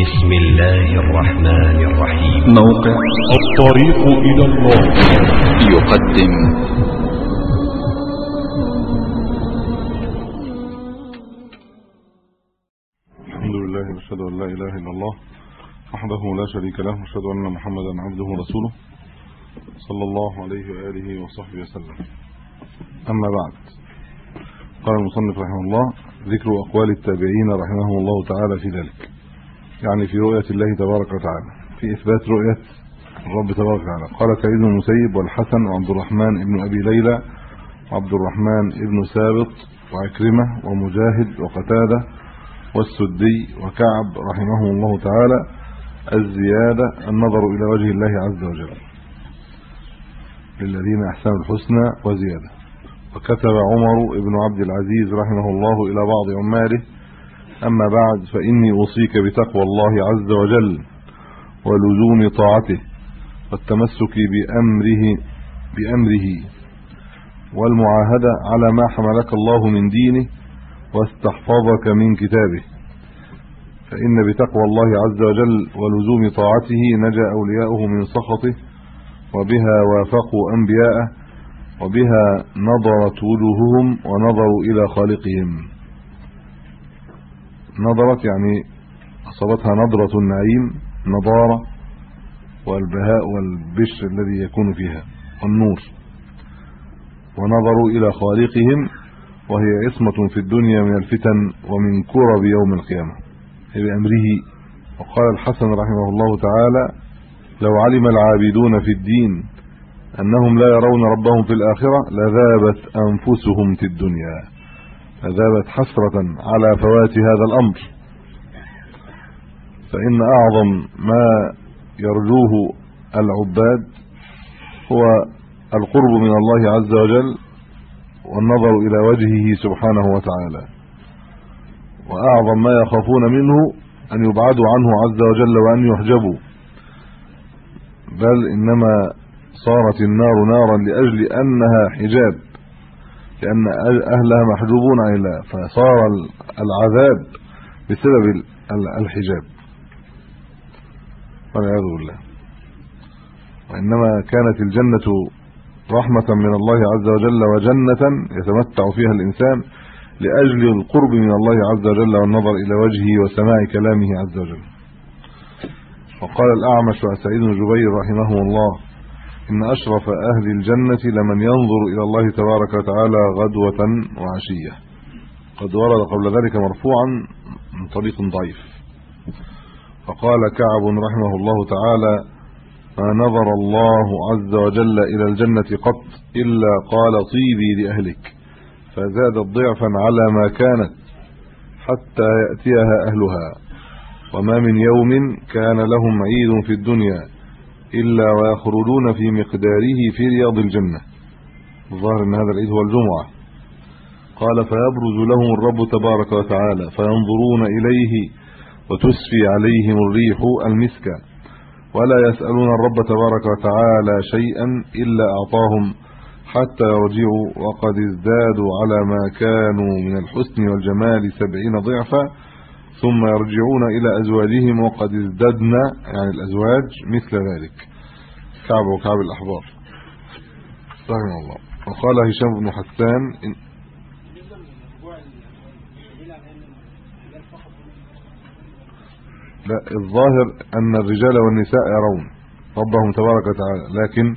بسم الله الرحمن الرحيم. موقع الطريق إلى الله. يقدم. الحمد لله وأشهد أن لا إله إلا الله وحده لا شريك له وأشهد أن محمدا عبده ورسوله صلى الله عليه وآله وصحبه وسلم. أما بعد قال المصنف رحمه الله ذكر أقوال التابعين رحمهم الله تعالى في ذلك. يعني في رؤية الله تبارك وتعالى في إثبات رؤية الرب تبارك وتعالى. قال سعيد بن المسيب والحسن وعبد الرحمن ابن أبي ليلى وعبد الرحمن ابن ثابت وعكرمة ومجاهد وقتادة والسدي وكعب رحمهم الله تعالى الزيادة النظر إلى وجه الله عز وجل للذين أحسنوا الحسنى وزيادة. وكتب عمر بن عبد العزيز رحمه الله إلى بعض عماله أما بعد فإني أوصيك بتقوى الله عز وجل ولزوم طاعته والتمسك بأمره بأمره والمعاهدة على ما حملك الله من دينه واستحفظك من كتابه. فإن بتقوى الله عز وجل ولزوم طاعته نجا أولياؤه من سخطه وبها وافقوا أنبياءه وبها نظرت وجوههم ونظروا إلى خالقهم. نظرت يعني أصابتها نظرة النعيم نضارة والبهاء والبشر الذي يكون فيها والنور. ونظروا إلى خالقهم وهي عصمة في الدنيا من الفتن ومن كرب يوم القيامة. بأمره. وقال الحسن رحمه الله تعالى لو علم العابدون في الدين أنهم لا يرون ربهم في الآخرة لذابت أنفسهم في الدنيا. لذابت حسرة على فوات هذا الأمر. فإن أعظم ما يرجوه العباد هو القرب من الله عز وجل والنظر إلى وجهه سبحانه وتعالى. وأعظم ما يخافون منه أن يبعدوا عنه عز وجل وأن يحجبوا. بل إنما صارت النار نارا لأجل أنها حجاب. لأن أهلها محجوبون عن الله فصار العذاب بسبب الحجاب. والعياذ بالله. وإنما كانت الجنة رحمة من الله عز وجل وجنة يتمتع فيها الإنسان لأجل القرب من الله عز وجل والنظر إلى وجهه وسماع كلامه عز وجل. وقال الأعمش وسعيد بن جبير رحمه الله إن أشرف أهل الجنة لمن ينظر إلى الله تبارك وتعالى غدوة وعشية. قد ورد قبل ذلك مرفوعا من طريق ضعيف. فقال كعب رحمه الله تعالى ما نظر الله عز وجل إلى الجنة قط إلا قال طيبي لأهلك. فزادت ضعفا على ما كانت حتى يأتيها أهلها. وما من يوم كان لهم عيد في الدنيا إلا ويخرجون في مقداره في رياض الجنة. الظاهر أن هذا العيد هو الجمعة. قال فيبرز لهم الرب تبارك وتعالى فينظرون إليه وتسفي عليهم الريح المسكة ولا يسألون الرب تبارك وتعالى شيئا إلا أعطاهم حتى يرجعوا. وقد ازدادوا على ما كانوا من الحسن والجمال سبعين ضعفا. ثم يرجعون إلى أزواجهم وقد ازددنا يعني الأزواج مثل ذلك. كعب وكعب الأحبار. رحمه الله. وقال هشام بن حسان إن لا الظاهر أن الرجال والنساء يرون ربهم تبارك وتعالى لكن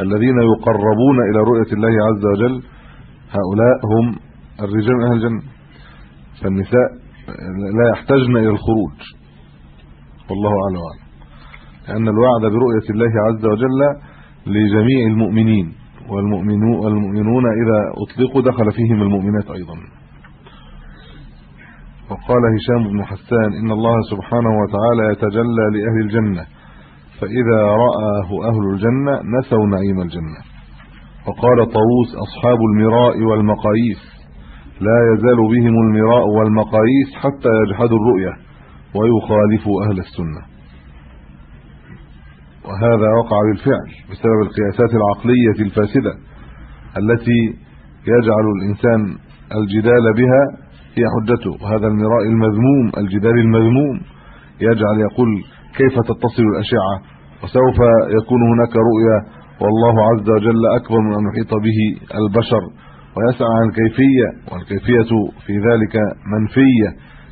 الذين يقربون إلى رؤية الله عز وجل هؤلاء هم الرجال من أهل الجنة. فالنساء لا يحتاجن إلى الخروج. والله أعلم. لأن الوعد برؤية الله عز وجل لجميع المؤمنين والمؤمنون إذا أطلقوا دخل فيهم المؤمنات أيضا. وقال هشام بن حسان إن الله سبحانه وتعالى يتجلى لأهل الجنة فإذا رآه أهل الجنة نسوا نعيم الجنة. وقال طاووس أصحاب المراء والمقاييس. لا يزال بهم المراء والمقاييس حتى يجحدوا الرؤية ويخالفوا أهل السنة. وهذا وقع بالفعل بسبب القياسات العقلية الفاسدة التي يجعل الإنسان الجدال بها هي حجته. وهذا المراء المذموم الجدال المذموم يجعل يقول كيف تتصل الأشعة؟ وسوف يكون هناك رؤيا والله عز وجل أكبر من أن يحيط به البشر. ويسأل عن الكيفية والكيفية في ذلك منفية.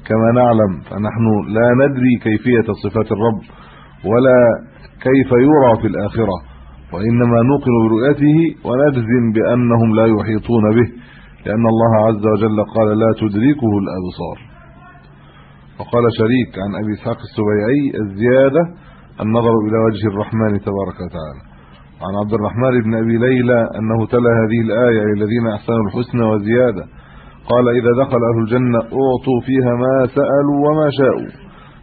كما نعلم فنحن لا ندري كيفية صفات الرب ولا كيف يرى في الآخرة وإنما نوقن برؤيته ونجزم بأنهم لا يحيطون به لأن الله عز وجل قال لا تدركه الأبصار. وقال شريك عن أبي إسحاق السبيعي الزيادة النظر إلى وجه الرحمن تبارك وتعالى. عن عبد الرحمن بن أبي ليلى أنه تلا هذه الآية للذين أحسنوا الحسنى وزيادة. قال إذا دخل أهل الجنة أعطوا فيها ما سألوا وما شاءوا.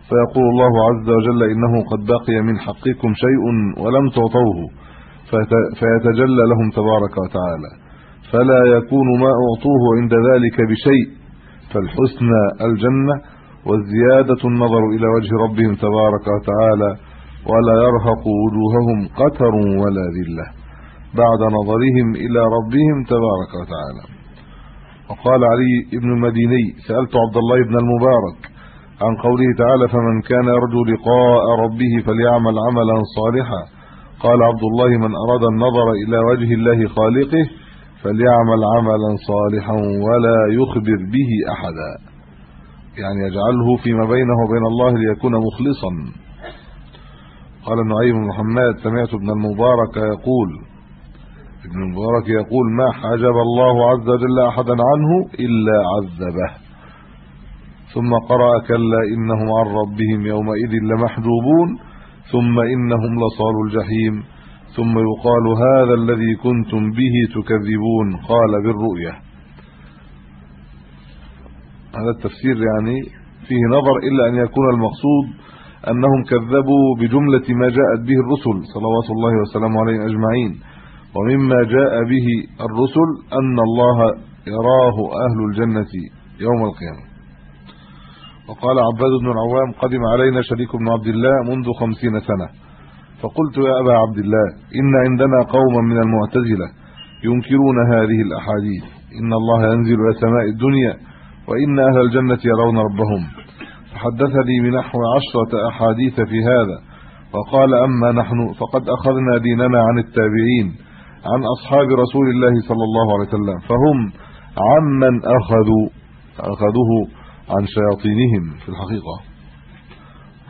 فيقول الله عز وجل إنه قد بقي من حقكم شيء ولم تعطوه. فيتجلى لهم تبارك وتعالى. فلا يكون ما أعطوه عند ذلك بشيء. فالحسنى الجنة والزيادة النظر إلى وجه ربهم تبارك وتعالى. ولا يرهق وجوههم قتر ولا ذلة. بعد نظرهم إلى ربهم تبارك وتعالى. وقال علي بن المديني سألت عبد الله بن المبارك عن قوله تعالى فمن كان يرجو لقاء ربه فليعمل عملا صالحا. قال عبد الله من أراد النظر إلى وجه الله خالقه فليعمل عملا صالحا ولا يخبر به احدا. يعني يجعله فيما بينه وبين الله ليكون مخلصا. قال النعيم بن محمد سمعت ابن المبارك يقول ابن المبارك يقول ما حجب الله عز وجل أحدا عنه إلا عذبه. ثم قرأ كلا إنهم عن ربهم يومئذ لمحجوبون ثم إنهم لصال الجحيم ثم يقال هذا الذي كنتم به تكذبون. قال بالرؤيا هذا التفسير يعني فيه نظر إلا أن يكون المقصود أنهم كذبوا بجملة ما جاءت به الرسل صلوات الله وسلامه عليهم أجمعين. ومما جاء به الرسل أن الله يراه أهل الجنة يوم القيامة. وقال عباد بن العوام قدم علينا شريك بن عبد الله منذ خمسين سنة. فقلت يا أبا عبد الله إن عندنا قوما من المعتزلة ينكرون هذه الأحاديث. إن الله ينزل إلى سماء الدنيا وإن أهل الجنة يرون ربهم. فحدثني بنحو عشرة أحاديث في هذا وقال أما نحن فقد أخذنا ديننا عن التابعين عن أصحاب رسول الله صلى الله عليه وسلم فهم عمن أخذوا أخذوه عن شياطينهم في الحقيقة.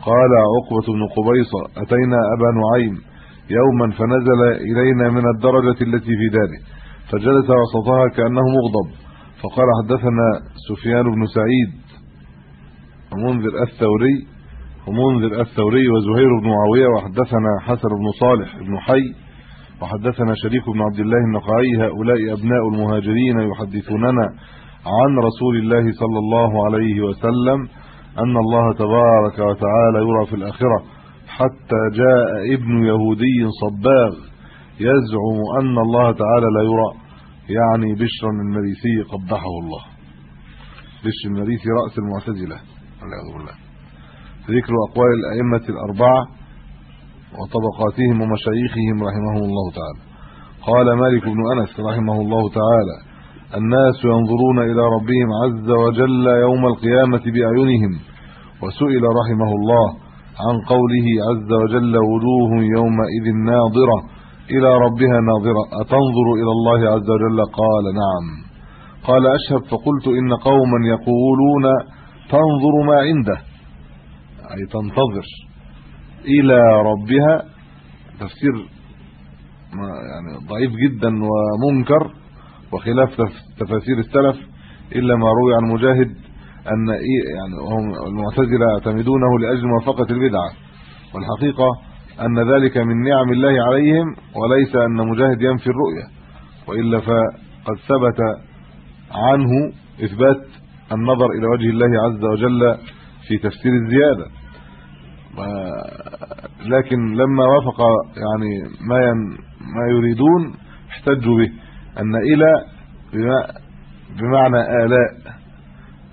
قال عقبة بن قبيصة أتينا أبا نعيم يوما فنزل إلينا من الدرجة التي في داره فجلس وسطها كأنه مغضب فقال حدثنا سفيان بن سعيد ومنذر الثوري ومنذر الثوري وزهير بن معاوية وحدثنا حسن بن صالح بن حي وحدثنا شريك بن عبد الله النقعي هؤلاء أبناء المهاجرين يحدثوننا عن رسول الله صلى الله عليه وسلم أن الله تبارك وتعالى يرى في الآخرة حتى جاء ابن يهودي صباغ يزعم أن الله تعالى لا يرى يعني بشر المريسي قبحه الله. بشر المريسي رأس المعتزلة. والعياذ بالله ذكر اقوال الأئمة الأربعة وطبقاتهم ومشايخهم رحمهم الله تعالى. قال مالك بن أنس رحمه الله تعالى الناس ينظرون إلى ربهم عز وجل يوم القيامة بأعينهم وسئل رحمه الله عن قوله عز وجل وجوه يومئذ ناظرة إلى ربها ناظرة أتنظر إلى الله عز وجل؟ قال نعم. قال أشهد فقلت إن قوما يقولون تنظر ما عنده. أي تنتظر إلى ربها. تفسير يعني ضعيف جدا ومنكر وخلاف تفاسير السلف إلا ما روي عن مجاهد أن يعني هم المعتزلة يعتمدونه لأجل موافقة البدعة. والحقيقة أن ذلك من نعم الله عليهم وليس أن مجاهد ينفي الرؤية. وإلا فقد ثبت عنه إثبات النظر إلى وجه الله عز وجل في تفسير الزيادة. لكن لما وافق يعني ما ما يريدون احتجوا به. أن إلى بمعنى آلاء.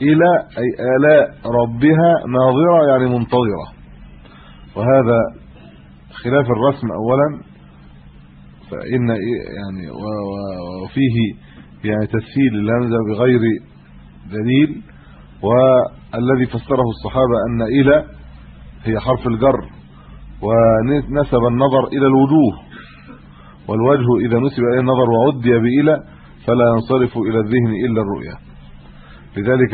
إلى أي آلاء ربها ناظرة يعني منتظرة. وهذا خلاف الرسم اولا. فإن يعني وفيه يعني تسهيل الهمزه بغير دليل والذي فسره الصحابة أن إلى هي حرف الجر ونسب النظر إلى الوجوه والوجه إذا نسب إلى النظر وعدي بإلى فلا ينصرف إلى الذهن إلا الرؤيا. لذلك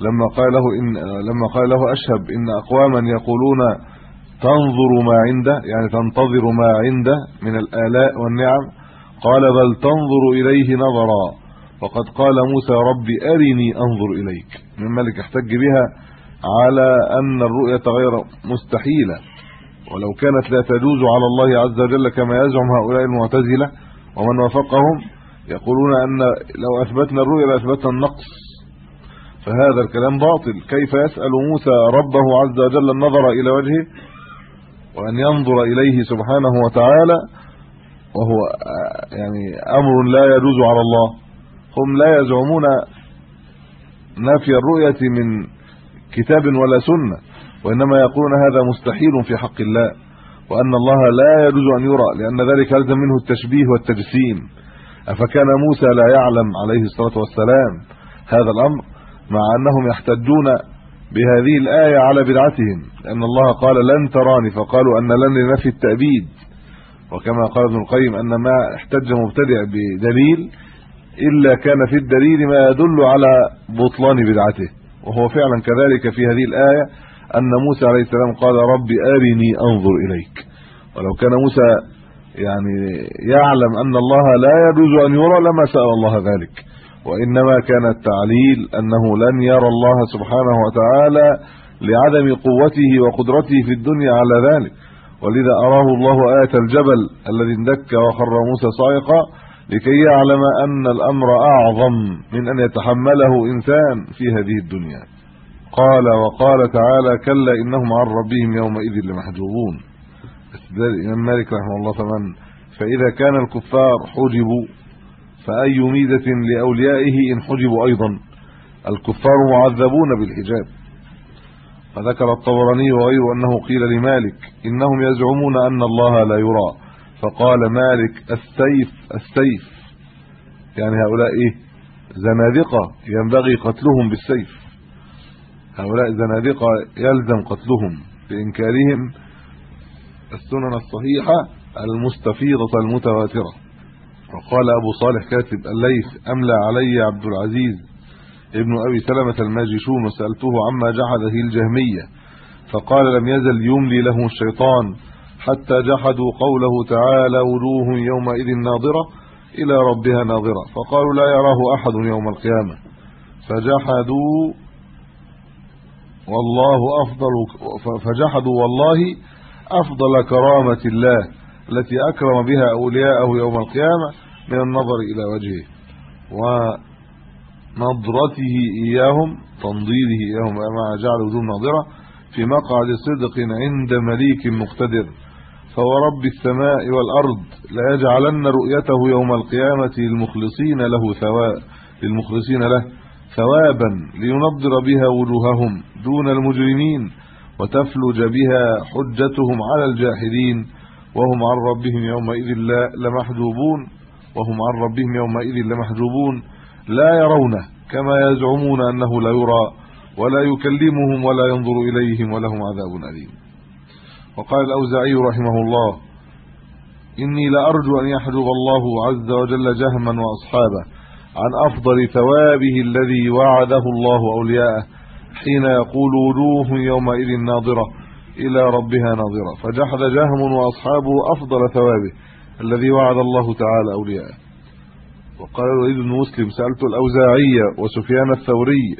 لما قال له إن لما قال له أشهب إن اقواما يقولون تنظر ما عنده يعني تنتظر ما عنده من الآلاء والنعم قال بل تنظر إليه نظرا. وقد قال موسى ربي أرني أنظر إليك. من ملك احتج بها على أن الرؤية غير مستحيلة. ولو كانت لا تجوز على الله عز وجل كما يزعم هؤلاء المعتزلة ومن وافقهم يقولون أن لو أثبتنا الرؤيه لأثبتنا النقص. فهذا الكلام باطل. كيف يسأل موسى ربه عز وجل النظر إلى وجهه وأن ينظر إليه سبحانه وتعالى وهو يعني أمر لا يجوز على الله؟ هم لا يزعمون نفي الرؤية من كتاب ولا سنة وإنما يقولون هذا مستحيل في حق الله وأن الله لا يجوز أن يرى لأن ذلك يلزم منه التشبيه والتجسيم. أفكان موسى لا يعلم عليه الصلاة والسلام هذا الأمر مع أنهم يحتجون بهذه الآية على بدعتهم لأن الله قال لن تراني فقالوا أن لن لنفي التأبيد. وكما قال ابن القيم أن ما احتج مبتدع بدليل إلا كان في الدليل ما يدل على بطلان بدعته. وهو فعلا كذلك في هذه الآية أن موسى عليه السلام قال ربي أرني أنظر إليك. ولو كان موسى يعني يعلم أن الله لا يجوز أن يرى لما سال الله ذلك. وإنما كان التعليل أنه لن يرى الله سبحانه وتعالى لعدم قوته وقدرته في الدنيا على ذلك. ولذا أراه الله آية الجبل الذي اندك وخر موسى صاعقا لكي يعلم أن الأمر أعظم من أن يتحمله إنسان في هذه الدنيا. قال وقال تعالى كلا إنهم عن ربهم يومئذ لمحجوبون. استدلال الإمام مالك رحمه الله فمن فإذا كان الكفار حجبوا فأي ميزة لأوليائه إن حجبوا أيضا؟ الكفار معذبون بالحجاب. فذكر الطبراني وغيره أنه قيل لمالك إنهم يزعمون أن الله لا يرى. فقال مالك السيف السيف. يعني هؤلاء إيه؟ زنادقة ينبغي قتلهم بالسيف. هؤلاء زنادقة يلزم قتلهم بإنكارهم السنن الصحيحة المستفيضة المتواترة. وقال أبو صالح كاتب الليث أملى علي عبد العزيز ابن أبي سلمة الماجشون وسألته عما جحده الجهمية فقال لم يزل يملي لهم الشيطان حتى جحدوا قوله تعالى وجوه يومئذ ناظرة إلى ربها ناظرة. فقالوا لا يراه أحد يوم القيامة. فجحدوا والله أفضل فجحدوا والله أفضل كرامة الله التي أكرم بها أولياءه يوم القيامة من النظر إلى وجهه ونظرته إياهم تنظيره إياهم ما جعل وجوه ناظرة في مقعد صدق عند مليك مقتدر. فورب السماء والأرض لا يجعلن رؤيته يوم القيامة للمخلصين له ثواب للمخلصين له ثوابا لينضر بها وجوههم دون المجرمين وتفلج بها حجتهم على الجاحدين وهم عن ربهم يومئذ لمحجوبون وهم عن ربهم يومئذ لمحجوبون لا يرونه كما يزعمون أنه لا يرى ولا يكلمهم ولا ينظر إليهم ولهم عذاب أليم. وقال الأوزاعي رحمه الله إني لارجو أن يحجب الله عز وجل جهما وأصحابه عن أفضل ثوابه الذي وعده الله أولياءه حين يقول وجوه يومئذ ناظرة إلى ربها ناظرة فجحد جهم وأصحابه أفضل ثوابه الذي وعد الله تعالى أولياءه. وقال الوليد بن مسلم سألت الأوزاعي وسفيان الثوري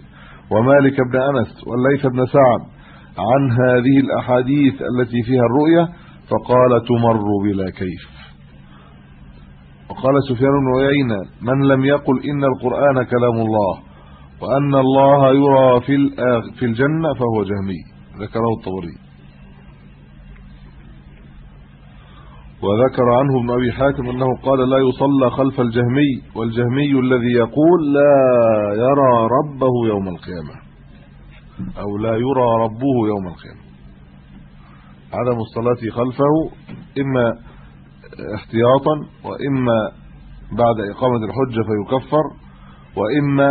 ومالك بن أنس والليث بن سعد عن هذه الأحاديث التي فيها الرؤيا فقال تمر بلا كيف. وقال سفيان بن عيينة من لم يقل إن القرآن كلام الله وأن الله يرى في في الجنة فهو جهمي. ذكره الطبري. وذكر عنه ابن أبي حاتم أنه قال لا يصلى خلف الجهمي والجهمي الذي يقول لا يرى ربه يوم القيامة. أو لا يرى ربه يوم القيامة. عدم الصلاة خلفه إما احتياطا وإما بعد إقامة الحجة فيكفر وإما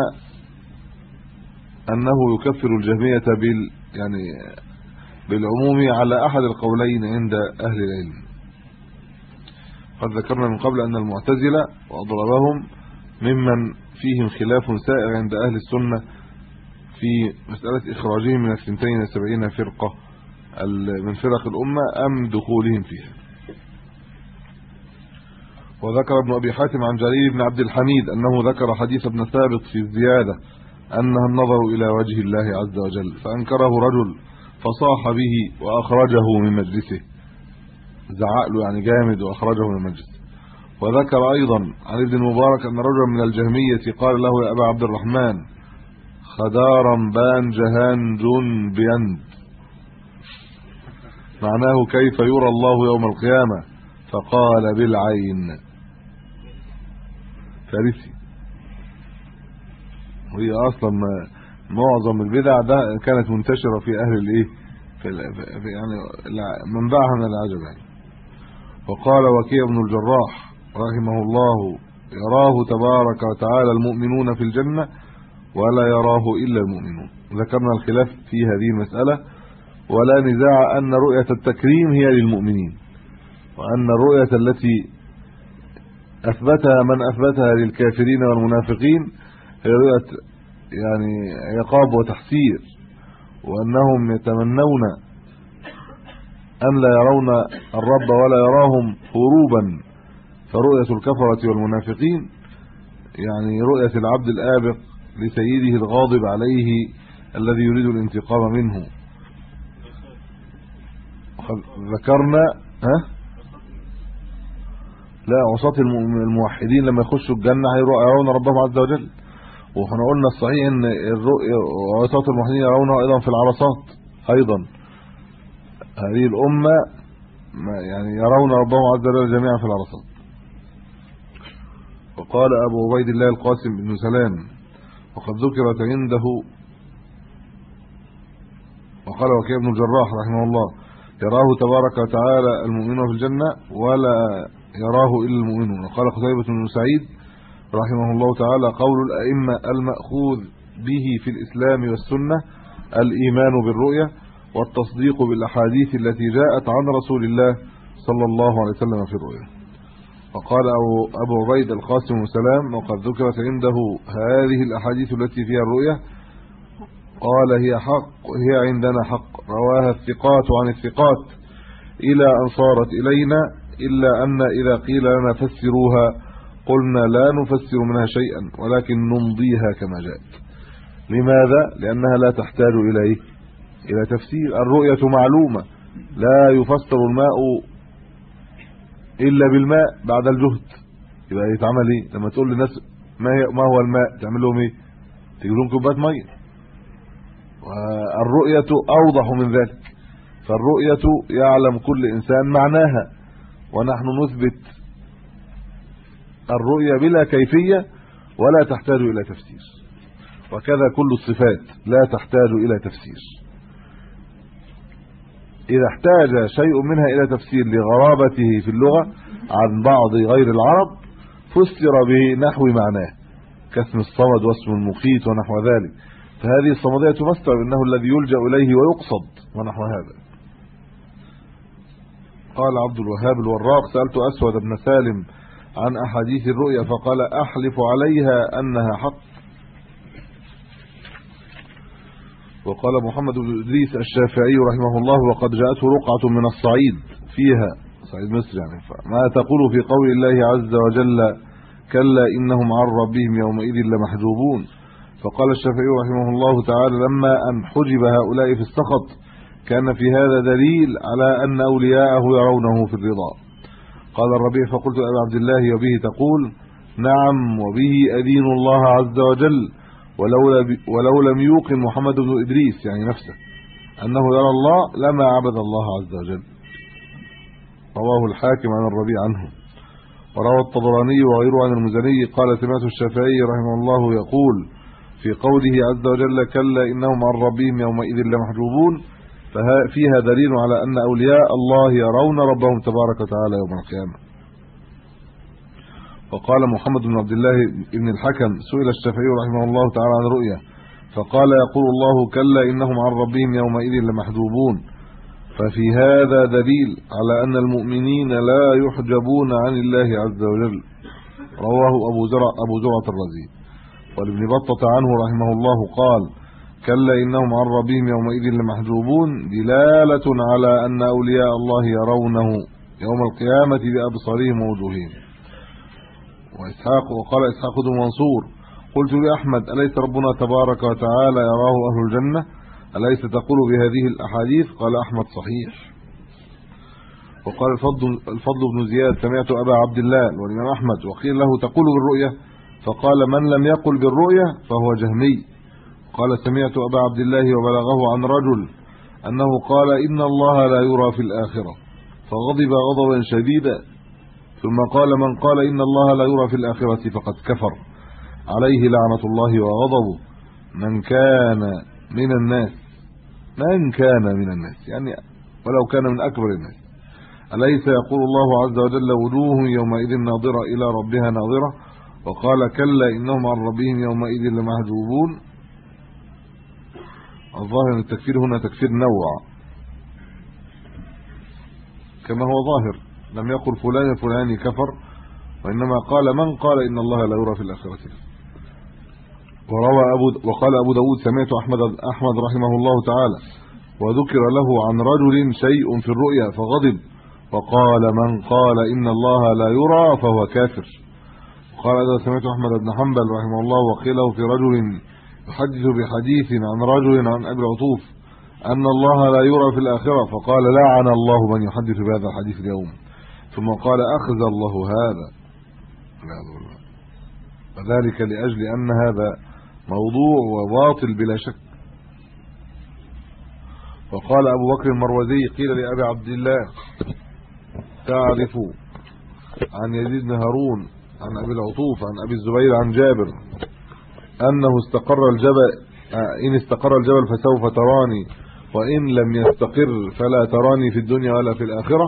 أنه يكفر الجهميه بال يعني بالعموم على أحد القولين عند أهل العلم. قد ذكرنا من قبل أن المعتزلة وأضربهم ممن فيهم خلاف سائر عند أهل السنة في مسألة إخراجهم من الثنتين والسبعين فرقة من فرق الأمة أم دخولهم فيها. وذكر ابن أبي حاتم عن جرير بن عبد الحميد أنه ذكر حديث ابن ثابت في الزيادة أنها النظر إلى وجه الله عز وجل فأنكره رجل فصاح به وأخرجه من مجلسه. زعق له يعني جامد وأخرجه من المجلس. وذكر أيضا عن ابن المبارك أن رجلا من الجهمية قال له يا أبا عبد الرحمن خدارا بان جهان جن بيند. معناه كيف يرى الله يوم القيامة؟ فقال بالعين. فارسي. وهي أصلا معظم البدع ده كانت منتشرة في أهل الإيه؟ في يعني منبعها من العجب يعني. وقال وكيع بن الجراح رحمه الله يراه تبارك وتعالى المؤمنون في الجنة ولا يراه إلا المؤمنون. ذكرنا الخلاف في هذه المسألة ولا نزاع أن رؤية التكريم هي للمؤمنين وأن الرؤية التي أثبتها من أثبتها للكافرين والمنافقين هي رؤية يعني عقاب وتحسير وأنهم يتمنون أن لا يرون الرب ولا يراهم هروبا. فرؤية الكفرة والمنافقين يعني رؤية العبد الآبق لسيده الغاضب عليه الذي يريد الانتقام منه. ذكرنا ها؟ لا عصاة الموحدين لما يخشوا الجنة هيرون ربهم عز وجل. وإحنا قلنا الصحيح إن وعصاة الموحدين يرونها أيضا في العرصات أيضا. هذه الأمة يعني يرون ربهم عز وجل جميعا في العرصات. وقال أبو عبيد الله القاسم بن سلام وقد ذكرت عنده وقال وكيع بن الجراح رحمه الله يراه تبارك وتعالى المؤمنون في الجنة ولا يراه إلا المؤمنون. وقال قتيبة بن سعيد رحمه الله تعالى قول الأئمة المأخوذ به في الإسلام والسنة الإيمان بالرؤية والتصديق بالأحاديث التي جاءت عن رسول الله صلى الله عليه وسلم في الرؤيا وقال ابو أبو عبيد القاسم بن سلام وقد ذكرت عنده هذه الأحاديث التي فيها الرؤيا قال هي حق هي عندنا حق. رواها الثقات عن الثقات إلى أن صارت إلينا إلا أن إذا قيل لنا فسروها قلنا لا نفسر منها شيئا ولكن نمضيها كما جاءت. لماذا؟ لأنها لا تحتاج إلى إيه إلى تفسير الرؤية معلومة لا يفسر الماء إلا بالماء بعد الجهد يبقى يتعمل إيه؟ لما تقول للناس ما هي ما هو الماء؟ تعمل لهم إيه؟ تجيب لهم كوباية مية. والرؤية أوضح من ذلك. فالرؤية يعلم كل إنسان معناها. ونحن نثبت الرؤية بلا كيفية ولا تحتاج إلى تفسير. وكذا كل الصفات لا تحتاج إلى تفسير. إذا احتاج شيء منها إلى تفسير لغرابته في اللغة عن بعض غير العرب فسر بنحو معناه كاسم الصمد واسم المقيت ونحو ذلك. فهذه الصمدية تفسر إنه الذي يلجأ إليه ويقصد ونحو هذا. قال عبد الوهاب الوراق سألت أسود بن سالم عن أحاديث الرؤيا فقال أحلف عليها أنها حق. وقال محمد بن إدريس الشافعي رحمه الله وقد جاءته رقعة من الصعيد فيها صعيد مصر يعني ما تقول في قول الله عز وجل كلا إنهم عن ربهم يومئذ لمحجوبون. فقال الشافعي رحمه الله تعالى لما أن حجب هؤلاء في السخط كان في هذا دليل على أن أولياءه يرونه في الرضا. قال الربيع فقلت ابي عبد الله وبه تقول نعم وبه أدين الله عز وجل. ولولا ولو لم يوقن محمد بن إدريس يعني نفسه أنه يرى الله لما عبد الله عز وجل. رواه الحاكم عن الربيع عنه. وروى الطبراني وغيره عن المزني قال سمعت الشافعي رحمه الله يقول في قوله عز وجل كلا إنهم عن ربهم يومئذ لمحجوبون ففيها دليل على أن أولياء الله يرون ربهم تبارك وتعالى يوم القيامة. وقال محمد بن عبد الله ابن الحكم سئل الشافعي رحمه الله تعالى عن رؤيا فقال يقول الله كلا إنهم عن ربهم يومئذ لمحجوبون. ففي هذا دليل على أن المؤمنين لا يحجبون عن الله عز وجل. رواه أبو زرع أبو زرعة الرزي ولابن بطة عنه رحمه الله قال كلا إنهم عن ربهم يومئذ لمحجوبون دلالة على أن أولياء الله يرونه يوم القيامة بأبصارهم ووجوههم. وإسحاق وقال إسحاق بن منصور قلت لأحمد أليس ربنا تبارك وتعالى يراه أهل الجنة؟ أليس تقول بهذه الأحاديث؟ قال أحمد صحيح. وقال الفضل, الفضل بن زياد سمعت أبا عبد الله والإمام أحمد وقيل له تقول بالرؤية؟ فقال من لم يقل بالرؤية فهو جهمي. قال سمعت أبا عبد الله وبلغه عن رجل أنه قال إن الله لا يرى في الآخرة فغضب غضبا شديدا. ثم قال من قال إن الله لا يرى في الآخرة فقد كفر. عليه لعنة الله وغضبه. من كان من الناس من كان من الناس يعني ولو كان من أكبر الناس. أليس يقول الله عز وجل وجوه يومئذ ناظرة إلى ربها ناظرة؟ وقال كلا إنهم عن ربهم يومئذ لمحجوبون. الظاهر إن التكفير هنا تكفير نوع. كما هو ظاهر. لم يقل فلان الفلاني كفر وإنما قال من قال إن الله لا يرى في الآخرة. وروى أبو وقال أبو داود سمعت أحمد أحمد رحمه الله تعالى وذكر له عن رجل شيء في الرؤيا فغضب وقال من قال إن الله لا يرى فهو كافر. قال هذا سمعت أحمد بن حنبل رحمه الله وقيله في رجل يحدث بحديث عن رجل عن أبي العطوف أن الله لا يرى في الآخرة فقال لعن الله من يحدث بهذا الحديث اليوم. ثم قال أخذ الله هذا. وذلك لأجل أن هذا موضوع وباطل بلا شك. وقال أبو بكر المروزي قيل لأبي عبد الله تعرف عن يزيد بن هارون عن أبي العطوف عن أبي الزبير عن جابر أنه استقر الجبل إن استقر الجبل فسوف تراني وإن لم يستقر فلا تراني في الدنيا ولا في الآخرة.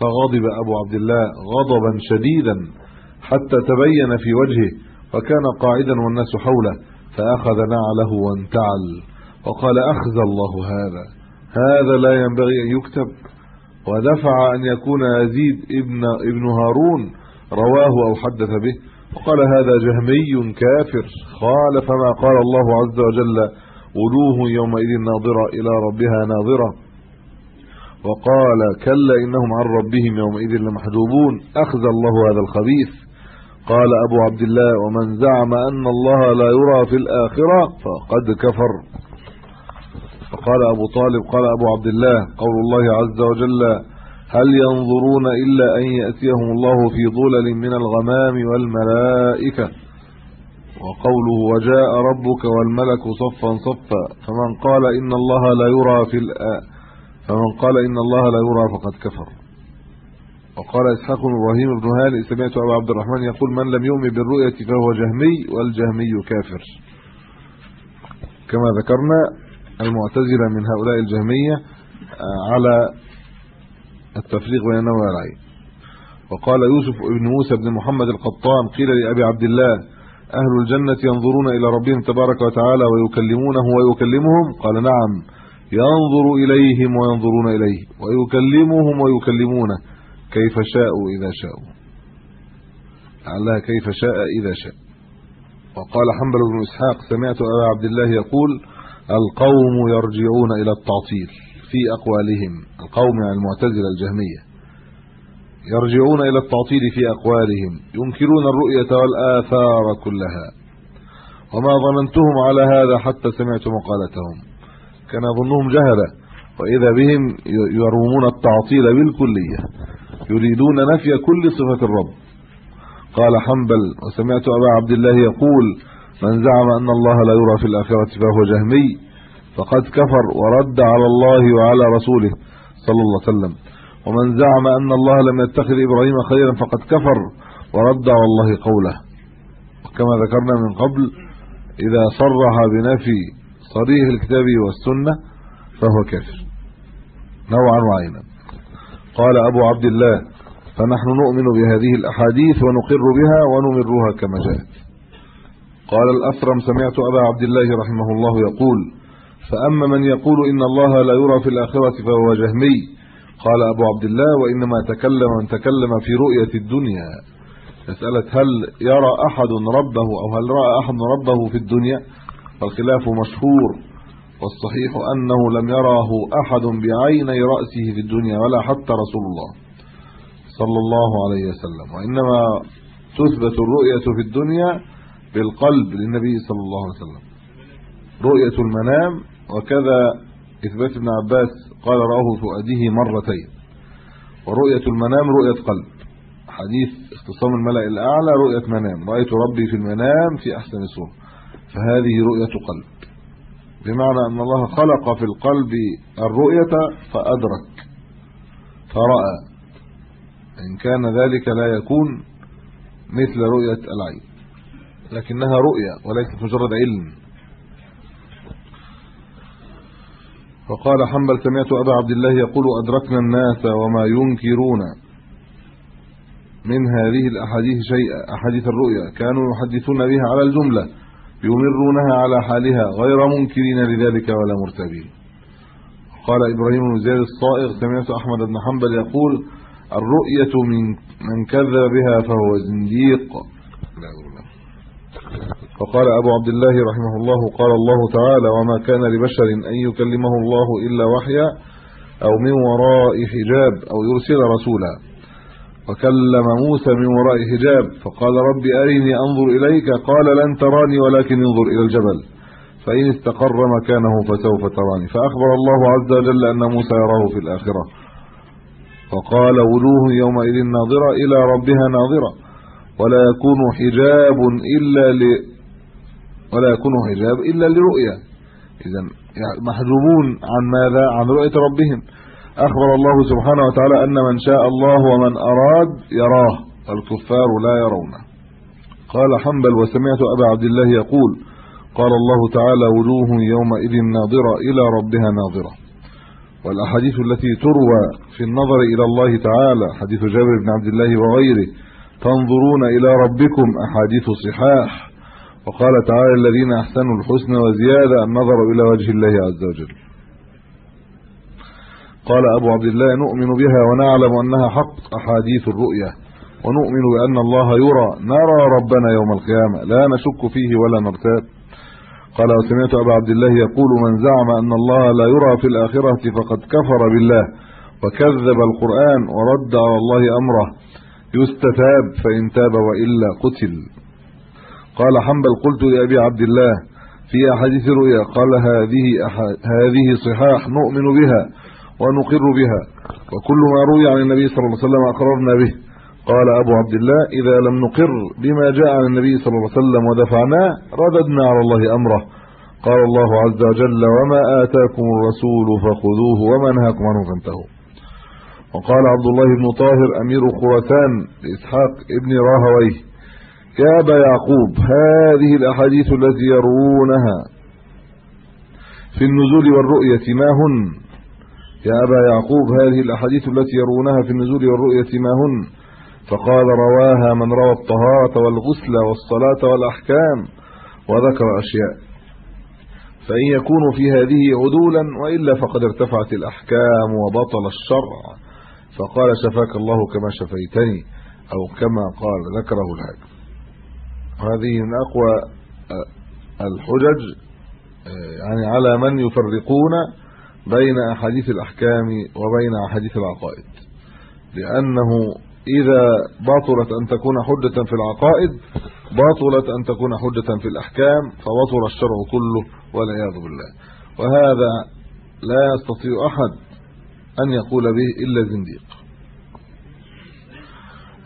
فغضب أبو عبد الله غضبا شديدا حتى تبين في وجهه وكان قاعدا والناس حوله فاخذ نعله وانتعل. وقال اخزى الله هذا هذا لا ينبغي أن يكتب. ودفع أن يكون يزيد ابن ابن هارون رواه أو حدث به. وقال هذا جهمي كافر خالف ما قال الله عز وجل وجوه يومئذ ناظرة إلى ربها ناظرة. وقال كلا إنهم عن ربهم يومئذ لمحجوبون. أخذ الله هذا الخبيث. قال أبو عبد الله ومن زعم أن الله لا يرى في الآخرة فقد كفر. فقال أبو طالب قال أبو عبد الله قول الله عز وجل هل ينظرون إلا أن يأتيهم الله في ظلل من الغمام والملائكة؟ وقوله وجاء ربك والملك صفا صفا. فمن قال إن الله لا يرى في فمن قال إن الله لا يرى فقد كفر. وقال إسحاق بن إبراهيم بن هانئ سمعت ابو عبد الرحمن يقول من لم يؤمن بالرؤية فهو جهمي والجهمي كافر. كما ذكرنا المعتزلة من هؤلاء الجهمية على التفريق بين النوم والعين وقال يوسف ابن موسى بن محمد القطان قيل لأبي عبد الله أهل الجنة ينظرون إلى ربهم تبارك وتعالى ويكلمونه ويكلمهم؟ قال نعم. ينظر إليهم وينظرون إليه ويكلمهم ويكلمونه كيف شاءوا إذا شاءوا. لعلها كيف شاء إذا شاء. وقال حنبل بن إسحاق سمعت أبا عبد الله يقول القوم يرجعون إلى التعطيل في أقوالهم القوم يعني المعتزلة الجهمية. يرجعون إلى التعطيل في أقوالهم ينكرون الرؤية والآثار كلها. وما ظننتهم على هذا حتى سمعت مقالتهم. كان اظنهم جهلة. وإذا بهم يرومون التعطيل بالكلية. يريدون نفي كل صفة الرب. قال حنبل وسمعت أبا عبد الله يقول من زعم أن الله لا يرى في الآخرة فهو جهمي فقد كفر ورد على الله وعلى رسوله صلى الله عليه وسلم. ومن زعم أن الله لم يتخذ إبراهيم خليلا فقد كفر ورد على الله قوله. كما ذكرنا من قبل إذا صرح بنفي صريح الكتاب والسنة فهو كافر. نوعا وعينا. قال أبو عبد الله فنحن نؤمن بهذه الأحاديث ونقر بها ونمرها كما جاءت. قال الأفرم سمعت أبا عبد الله رحمه الله يقول فأما من يقول إن الله لا يرى في الآخرة فهو جهمي. قال أبو عبد الله وإنما تكلم من تكلم في رؤية الدنيا. مساله هل يرى أحد ربه أو هل رأى أحد ربه في الدنيا؟ فالخلاف مشهور والصحيح أنه لم يراه أحد بعيني رأسه في الدنيا ولا حتى رسول الله صلى الله عليه وسلم. وإنما تثبت الرؤية في الدنيا بالقلب للنبي صلى الله عليه وسلم. رؤية المنام وكذا إثبات ابن عباس قال رأه فؤاده مرتين. ورؤية المنام رؤية قلب. حديث اختصام الملأ الأعلى رؤية منام. رأيت ربي في المنام في أحسن صورة. فهذه رؤية قلب. بمعنى أن الله خلق في القلب الرؤية فأدرك فرأى. إن كان ذلك لا يكون مثل رؤية العين لكنها رؤية وليست مجرد علم. فقال حنبل سمعت أبا عبد الله يقول أدركنا الناس وما ينكرون من هذه الأحاديث شيئا أحاديث الرؤيا كانوا يحدثون بها على الجملة. يمرونها على حالها غير منكرين لذلك ولا مرتابين قال إبراهيم بن زيد الصائغ سمعت أحمد بن حنبل يقول الرؤية من من كذب بها فهو زنديق. فقال أبو عبد الله رحمه الله قال الله تعالى وما كان لبشر أن يكلمه الله إلا وحيا أو من وراء حجاب أو يرسل رسولا. وكلم موسى من وراء حجاب فقال رب أرني أنظر إليك قال لن تراني ولكن انظر إلى الجبل. فإن استقر مكانه فسوف تراني. فأخبر الله عز وجل أن موسى يراه في الآخرة. فقال وجوه يومئذ ناظرة إلى ربها ناظرة. ولا يكون حجاب إلا ل ولا يكون حجاب إلا لرؤيه اذا محجوبون عن ماذا؟ عن رؤية ربهم. أخبر الله سبحانه وتعالى أن من شاء الله ومن أراد يراه. الكفار لا يرونه قال حنبل وسمعت أبا عبد الله يقول قال الله تعالى وجوه يومئذ ناظرة إلى ربها ناظرة. والأحاديث التي تروى في النظر إلى الله تعالى حديث جابر بن عبد الله وغيره تنظرون إلى ربكم أحاديث صحاح. وقال تعالى الذين أحسنوا الحسنى وزيادة النظر إلى وجه الله عز وجل. قال أبو عبد الله نؤمن بها ونعلم أنها حق أحاديث الرؤيا. ونؤمن بأن الله يرى نرى ربنا يوم القيامة. لا نشك فيه ولا نرتاب. قال وسمعت أبا عبد الله يقول من زعم أن الله لا يرى في الآخرة فقد كفر بالله وكذب القرآن ورد على الله أمره يستتاب فإن تاب وإلا قتل. قال حنبل قلت لأبي عبد الله في أحاديث الرؤيا قال هذه هذه صحاح نؤمن بها ونقر بها. وكل ما روي عن النبي صلى الله عليه وسلم أقررنا به. قال أبو عبد الله إذا لم نقر بما جاء عن النبي صلى الله عليه وسلم ودفعناه رددنا على الله أمره. قال الله عز وجل وما آتاكم الرسول فخذوه وما نهاكم عنه فانتهوا. وقال عبد الله بن طاهر أمير خراسان لإسحاق ابن راهويه يا أبا يعقوب هذه الأحاديث التي يروونها في النزول والرؤية ما هن؟ يا أبا يعقوب هذه الأحاديث التي يرونها في النزول والرؤية ما هن؟ فقال رواها من روى الطهارة والغسل والصلاة والأحكام وذكر أشياء. فإن يكون في هذه عدولا وإلا فقد ارتفعت الأحكام وبطل الشرع. فقال شفاك الله كما شفيتني أو كما قال ذكره الحاكم هذه من أقوى الحجج يعني على من يفرقون بين أحاديث الأحكام وبين أحاديث العقائد. لأنه إذا بطلت أن تكون حجة في العقائد بطلت أن تكون حجة في الأحكام فبطل الشرع كله والعياذ بالله. وهذا لا يستطيع أحد أن يقول به إلا زنديق.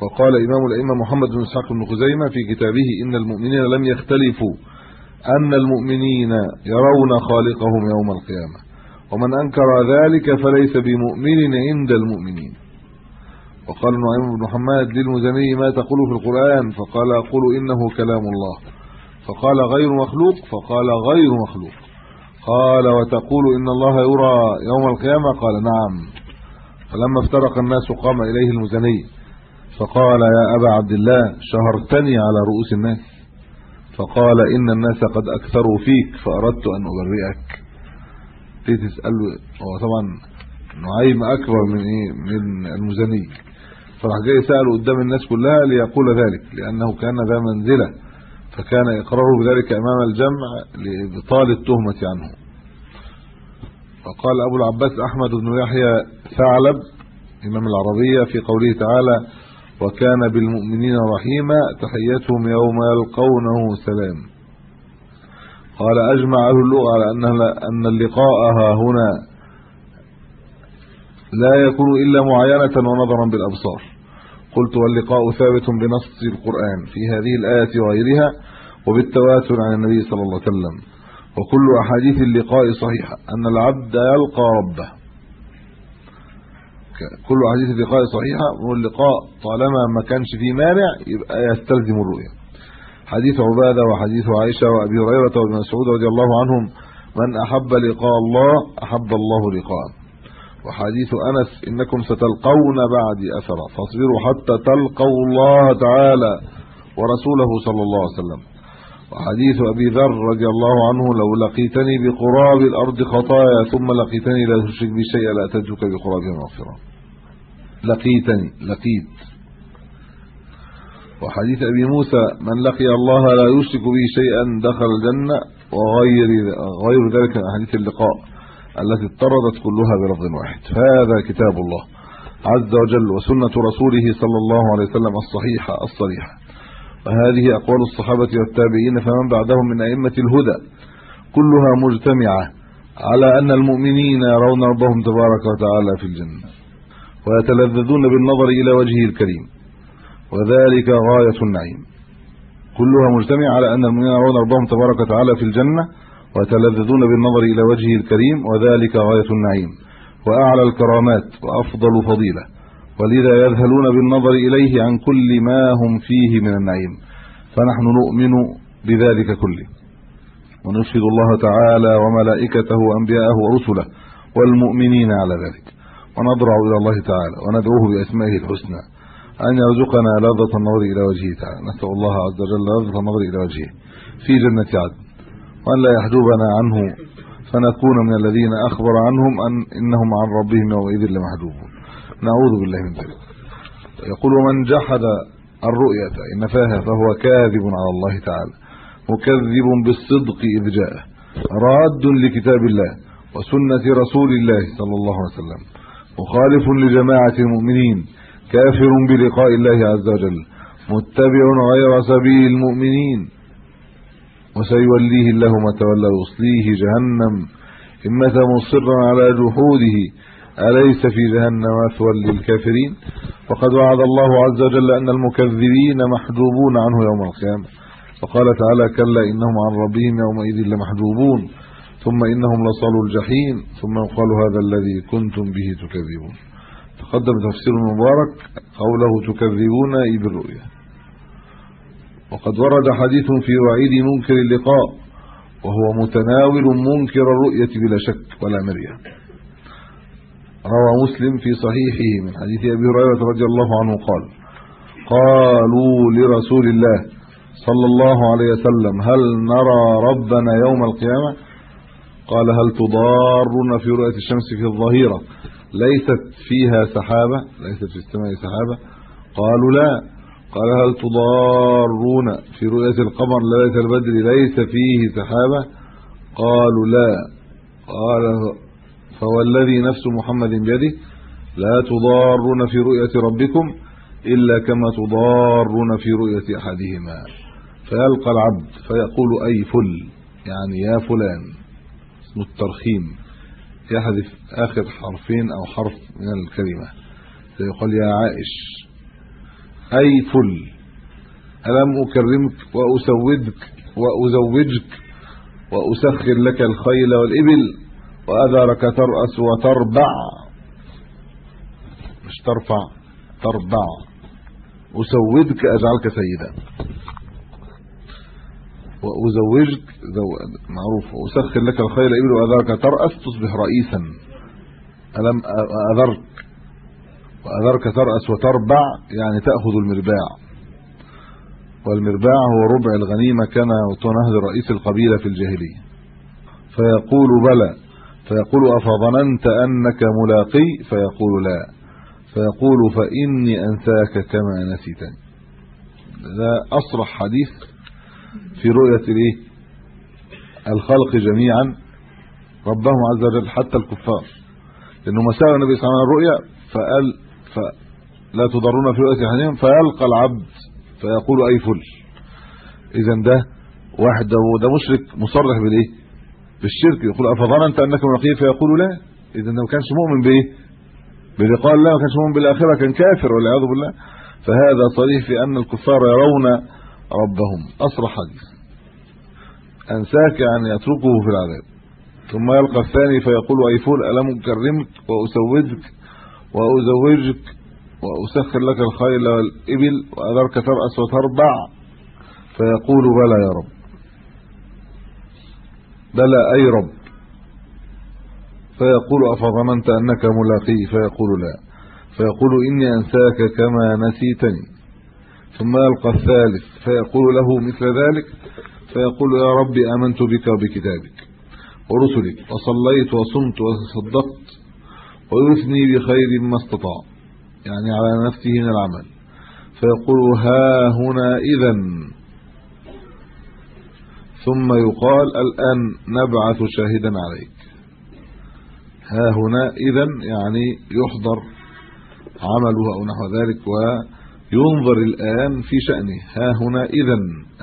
وقال إمام الأئمة محمد بن إسحاق بن خزيمة في كتابه إن المؤمنين لم يختلفوا أن المؤمنين يرون خالقهم يوم القيامة. ومن أنكر ذلك فليس بمؤمن عند المؤمنين. وقال نعيم بن محمد للمزني ما تقول في القرآن فقال أقول إنه كلام الله. فقال غير مخلوق فقال غير مخلوق. قال وتقول إن الله يرى يوم القيامة؟ قال نعم. فلما افترق الناس قام إليه المزني فقال يا أبا عبد الله شهرتني على رؤوس الناس. فقال إن الناس قد أكثروا فيك فأردت أن أبرئك. تيجي تساله هو طبعا نعيم أكبر من إيه؟ من المزني. فراح جاي ساله قدام الناس كلها ليقول ذلك لأنه كان ذا منزلة فكان إقراره بذلك أمام الجمع لإبطال التهمة عنه. وقال أبو العباس أحمد بن يحيى ثعلب إمام العربية في قوله تعالى وكان بالمؤمنين رحيما تحيتهم يوم يلقونه سلام. قال اجمع أهل اللغة على أن أن اللقاء ها هنا لا يكون إلا معاينة ونظرا بالأبصار. قلت واللقاء ثابت بنص القرآن في هذه الآية وغيرها وبالتواتر عن النبي صلى الله عليه وسلم. وكل أحاديث اللقاء صحيحة. أن العبد يلقى ربه. كل أحاديث اللقاء صحيحة واللقاء طالما ما كانش فيه مانع يبقى يستلزم الرؤية. حديث عبادة وحديث عائشة وأبي هريرة وابن مسعود رضي الله عنهم من أحب لقاء الله أحب الله لقاءه. وحديث أنس إنكم ستلقون بعدي أثرا فاصبروا حتى تلقوا الله تعالى ورسوله صلى الله عليه وسلم. وحديث أبي ذر رضي الله عنه لو لقيتني بقراب الأرض خطايا ثم لقيتني لا تشرك بي شيئا لاتيتك بقرابها مغفرا لقيتني لقيت. وحديث أبي موسى من لقي الله لا يشرك به شيئا دخل الجنة وغير غير ذلك من أحاديث اللقاء التي اضطردت كلها بلفظ واحد. فهذا كتاب الله عز وجل وسنة رسوله صلى الله عليه وسلم الصحيحة الصريحة. وهذه أقوال الصحابة والتابعين فمن بعدهم من أئمة الهدى كلها مجتمعة على أن المؤمنين يرون ربهم تبارك وتعالى في الجنة ويتلذذون بالنظر إلى وجهه الكريم. وذلك غاية النعيم. كلها مجتمعه على أن المؤمنين يرون ربهم تبارك وتعالى في الجنة ويتلذذون بالنظر إلى وجهه الكريم وذلك غاية النعيم. وأعلى الكرامات وأفضل فضيلة. ولذا يذهلون بالنظر إليه عن كل ما هم فيه من النعيم. فنحن نؤمن بذلك كله. ونشهد الله تعالى وملائكته وأنبياءه ورسله والمؤمنين على ذلك. ونضرع إلى الله تعالى وندعوه بأسمائه الحسنى. أن يرزقنا لذة النظر إلى وجهه تعالى. نسأل الله عز وجل لذة النظر إلى وجهه في جنة عدن. وأن لا يحجبنا عنه فنكون من الذين أخبر عنهم أن إنهم عن ربهم يومئذ لمحجوبون. نعوذ بالله من ذلك. يقول من جحد الرؤية إن فاها فهو كاذب على الله تعالى مكذب بالصدق إذ جاء راد لكتاب الله وسنة رسول الله صلى الله عليه وسلم مخالف لجماعة المؤمنين كافر بلقاء الله عز وجل متبع غير سبيل المؤمنين. وسيوليه الله ما تولى ويصليه جهنم. إمة مصرا على جحوده أليس في جهنم مثوى للكافرين؟ وقد وعد الله عز وجل أن المكذبين محجوبون عنه يوم القيامة. وقال تعالى كلا إنهم عن ربهم يومئذ لمحجوبون. ثم إنهم لصالوا الجحيم. ثم يقال هذا الذي كنتم به تكذبون. تقدم تفسير المبارك قوله تكذبون أي بالرؤيا. وقد ورد حديث في وعيد منكر اللقاء وهو متناول منكر الرؤية بلا شك ولا مرية روى مسلم في صحيحه من حديث أبي هريرة رضي الله عنه قال قالوا لرسول الله صلى الله عليه وسلم هل نرى ربنا يوم القيامة؟ قال هل تضارون في رؤية الشمس في الظهيرة؟ ليست فيها سحابة ليست في السماء سحابة؟ قالوا لا. قال هل تضارون في رؤية القمر ليلة البدر ليس فيه سحابة؟ قالوا لا. قال فوالذي نفس محمد بيده لا تضارون في رؤية ربكم إلا كما تضارون في رؤية أحدهما. فيلقى العبد فيقول أي فل يعني يا فلان اسم الترخيم. يحذف آخر حرفين أو حرف من الكلمة. فيقول يا عائش أي فل ألم أكرمك وأسودك وأزوجك وأسخر لك الخيل والإبل وأذرك ترأس وتربع؟ مش ترفع تربع. أسودك أجعلك سيدا. وأزوجك معروف. واسخر لك الخيل إبل وأذرك. تراس تصبح رئيسا. الم أذرك. وأذرك ترأس وتربع. يعني تأخذ المرباع. والمرباع هو ربع الغنيمة. كان تنهد رئيس القبيلة في الجاهلية. فيقول بلى. فيقول أفظننت أنك ملاقي؟ فيقول لا. فيقول فإني أنساك كما نسيتني. ده أصرح حديث في رؤية الايه الخلق جميعا ربهم عز وجل حتى الكفار. لأنه ما سال النبي صلى الله عليه وسلم الرؤيا فقال فلا تضرون في رؤية أحدهم فيلقى العبد فيقول أي فل. اذا ده واحد ده, ده مشرك مصرح بالإيه؟ بالشرك. يقول أفظننت أنك ملقي فيقول لا. اذا ما كانش مؤمن بإيه؟ بلقاء الله ما كانش مؤمن بالآخرة كان كافر والعياذ بالله. فهذا صريح في أن الكفار يرون ربهم. أصرح حديث أنساك يعني يتركه في العذاب. ثم يلقى الثاني فيقول اي فول ألم أكرمك وأسودك وأزوجك وأسخر لك الخيل والإبل وأذرك تراس وتربع؟ فيقول بلى يا رب. بلى أي رب؟ فيقول أفظننت أنك ملاقي فيقول لا. فيقول إني أنساك كما نسيتني. ثم يلقى الثالث فيقول له مثل ذلك فيقول يا ربي آمنت بك وبكتابك ورسلك وصليت وصمت وتصدقت ويثني بخير ما استطاع يعني على نفسه من العمل. فيقول ها هنا اذا ثم يقال الآن نبعث شاهدا عليك. ها هنا اذا يعني يحضر عمله أو نحو ذلك وينظر الآن في شأنه. ها هنا اذا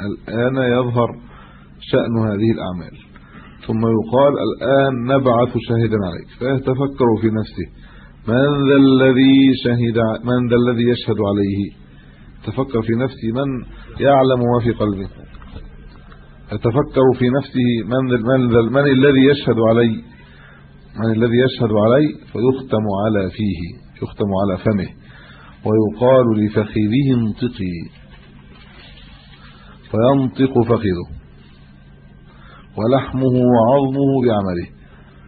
الآن يظهر شأن هذه الأعمال. ثم يقال الآن نبعث شاهدا عليك. فيتفكر في نفسه. من ذا الذي شهد من ذا الذي يشهد عليه؟ تفكر في نفسه. من يعلم ما في قلبه؟ يتفكر في نفسه. من من, من الذي يشهد علي؟ من الذي يشهد علي؟ فيختم على فيه. يختم على فمه. ويقال لفخذه انطقي فينطق فخذه. ولحمه وعظمه بعمله.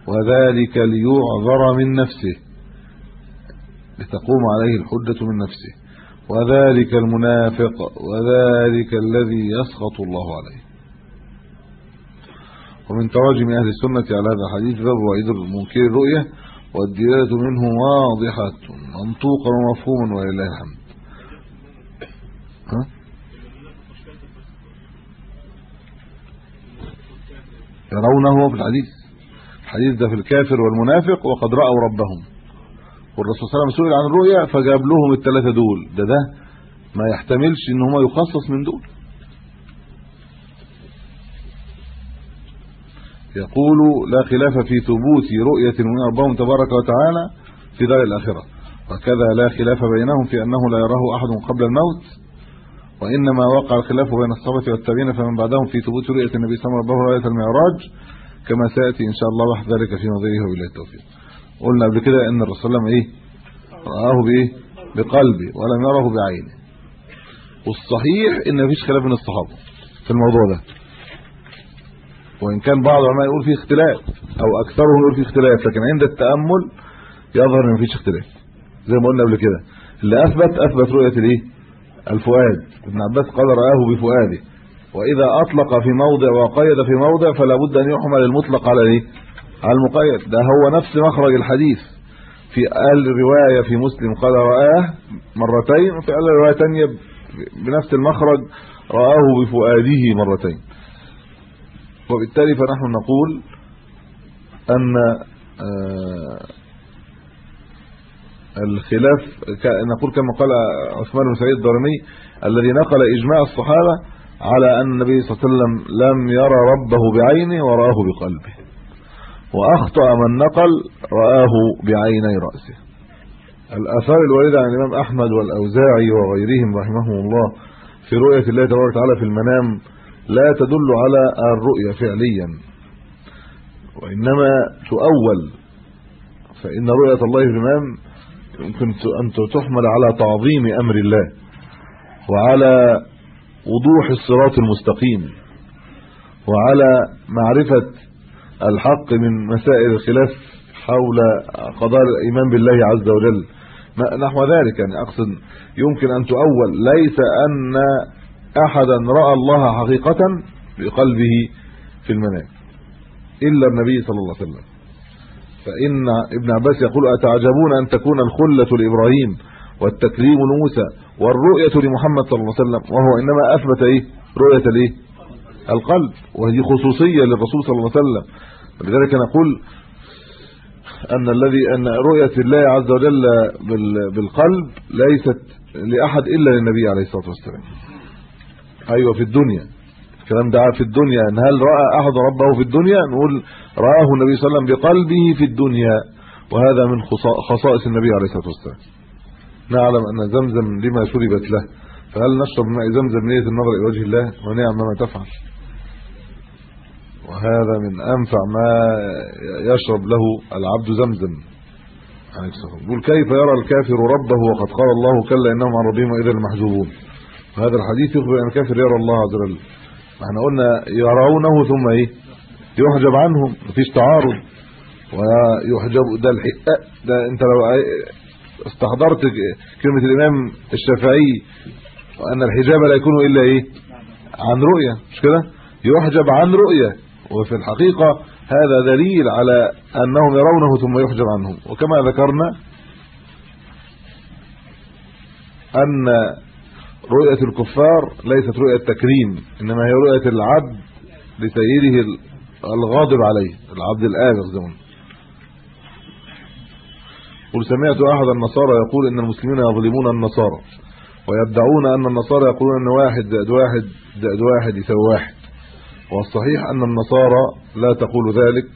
وذلك ليعذر من نفسه. لتقوم عليه الحجة من نفسه. وذلك المنافق. وذلك الذي يسخط الله عليه. ومن تراجم أهل السنة على هذا الحديث باب وعيد المنكر الرؤيه والدلاله منه واضحة منطوقا ومفهوما ولله الحمد. ها؟ يرونه في الحديث. الحديث ده في الكافر والمنافق وقد رأوا ربهم. والرسول صلى الله عليه وسلم سئل عن الرؤيا فجاب لهم الثلاثة دول. ده ده ما يحتملش إن هو يخصص من دول. يقول لا خلاف في ثبوت رؤية من ربهم تبارك وتعالى في دار الآخرة. وكذا لا خلاف بينهم في أنه لا يراه أحد قبل الموت وإنما وقع الخلاف بين الصحابة والتابعين فمن بعدهم في ثبوت رؤية النبي صلى الله عليه وسلم رؤيه المعراج كما سيأتي إن شاء الله بحث ذلك في نظيره وبالله التوفيق. قلنا قبل كده إن الرسول صلى الله عليه وسلم إيه؟ رآه بإيه؟ بقلبه ولم يره بعينه. والصحيح إن مفيش خلاف بين الصحابة في الموضوع ده. وإن كان بعض العلماء يقول فيه اختلاف أو أكثرهم يقول فيه اختلاف لكن عند التأمل يظهر إن مفيش اختلاف. زي ما قلنا قبل كده. اللي أثبت أثبت رؤية الإيه؟ الفؤاد. ابن عباس قال رآه بفؤاده. وإذا أطلق في موضع وقيد في موضع فلا بد أن يحمل المطلق على إيه على المقيد. ده هو نفس مخرج الحديث. في قال روايه في مسلم قال رآه مرتين وفي قال روايه ثانية بنفس المخرج رآه بفؤاده مرتين. وبالتالي فنحن نقول أن الخلاف نقول كما قال عثمان بن سعيد الدارمي الذي نقل إجماع الصحابة على أن النبي صلى الله عليه وسلم لم يرى ربه بعينه ورآه بقلبه. وأخطأ من نقل رآه بعيني رأسه. الآثار الواردة عن الإمام أحمد والأوزاعي وغيرهم رحمهم الله في رؤية الله تبارك وتعالى في المنام لا تدل على الرؤية فعليا وإنما تؤول فإن رؤية الله في المنام يمكن أن تحمل على تعظيم أمر الله وعلى وضوح الصراط المستقيم وعلى معرفة الحق من مسائل الخلاف حول قضاء الإيمان بالله عز وجل. نحو ذلك يعني أقصد يمكن أن تؤول. ليس أن أحدا رأى الله حقيقة بقلبه في المنام إلا النبي صلى الله عليه وسلم. فإن ابن عباس يقول أتعجبون أن تكون الخلة لإبراهيم والتكريم لموسى والرؤية لمحمد صلى الله عليه وسلم وهو إنما أثبت إيه؟ رؤية الايه القلب وهذه خصوصية للرسول صلى الله عليه وسلم. لذلك نقول أن الذي أن رؤية الله عز وجل بالقلب ليست لأحد إلا للنبي عليه الصلاة والسلام. أيوه في الدنيا. الكلام ده في الدنيا. إن هل رأى أحد ربه في الدنيا؟ نقول رآه النبي صلى الله عليه وسلم بقلبه في الدنيا. وهذا من خصائص النبي عليه الصلاة والسلام. نعلم أن زمزم لما شربت له. فهل نشرب ماء زمزم نيه النظر إلى وجه الله؟ ونعم ما تفعل. وهذا من أنفع ما يشرب له العبد زمزم. عليه الصلاة يقول كيف يرى الكافر ربه وقد قال الله كلا إنهم عن ربهم وإذا المحجوبون هذا الحديث يخبر ان الكافر يرى الله عز وجل. إحنا قلنا يرونه ثم إيه؟ يحجب عنهم مفيش تعارض. ويحجب ده الحق ده انت لو استحضرت كلمة الإمام الشافعي وان الحجاب لا يكون إلا إيه؟ عن رؤية مش كده؟ يحجب عن رؤية. وفي الحقيقة هذا دليل على أنهم يرونه ثم يحجب عنهم. وكما ذكرنا أن رؤية الكفار ليست رؤية تكريم إنما هي رؤية العبد لسيده الغاضب عليه العبد الآبغ زمان قل سمعت أحد النصارى يقول إن المسلمين يظلمون النصارى ويدعون أن النصارى يقولون إن واحد زائد واحد زائد واحد يساوي واحد. والصحيح أن النصارى لا تقول ذلك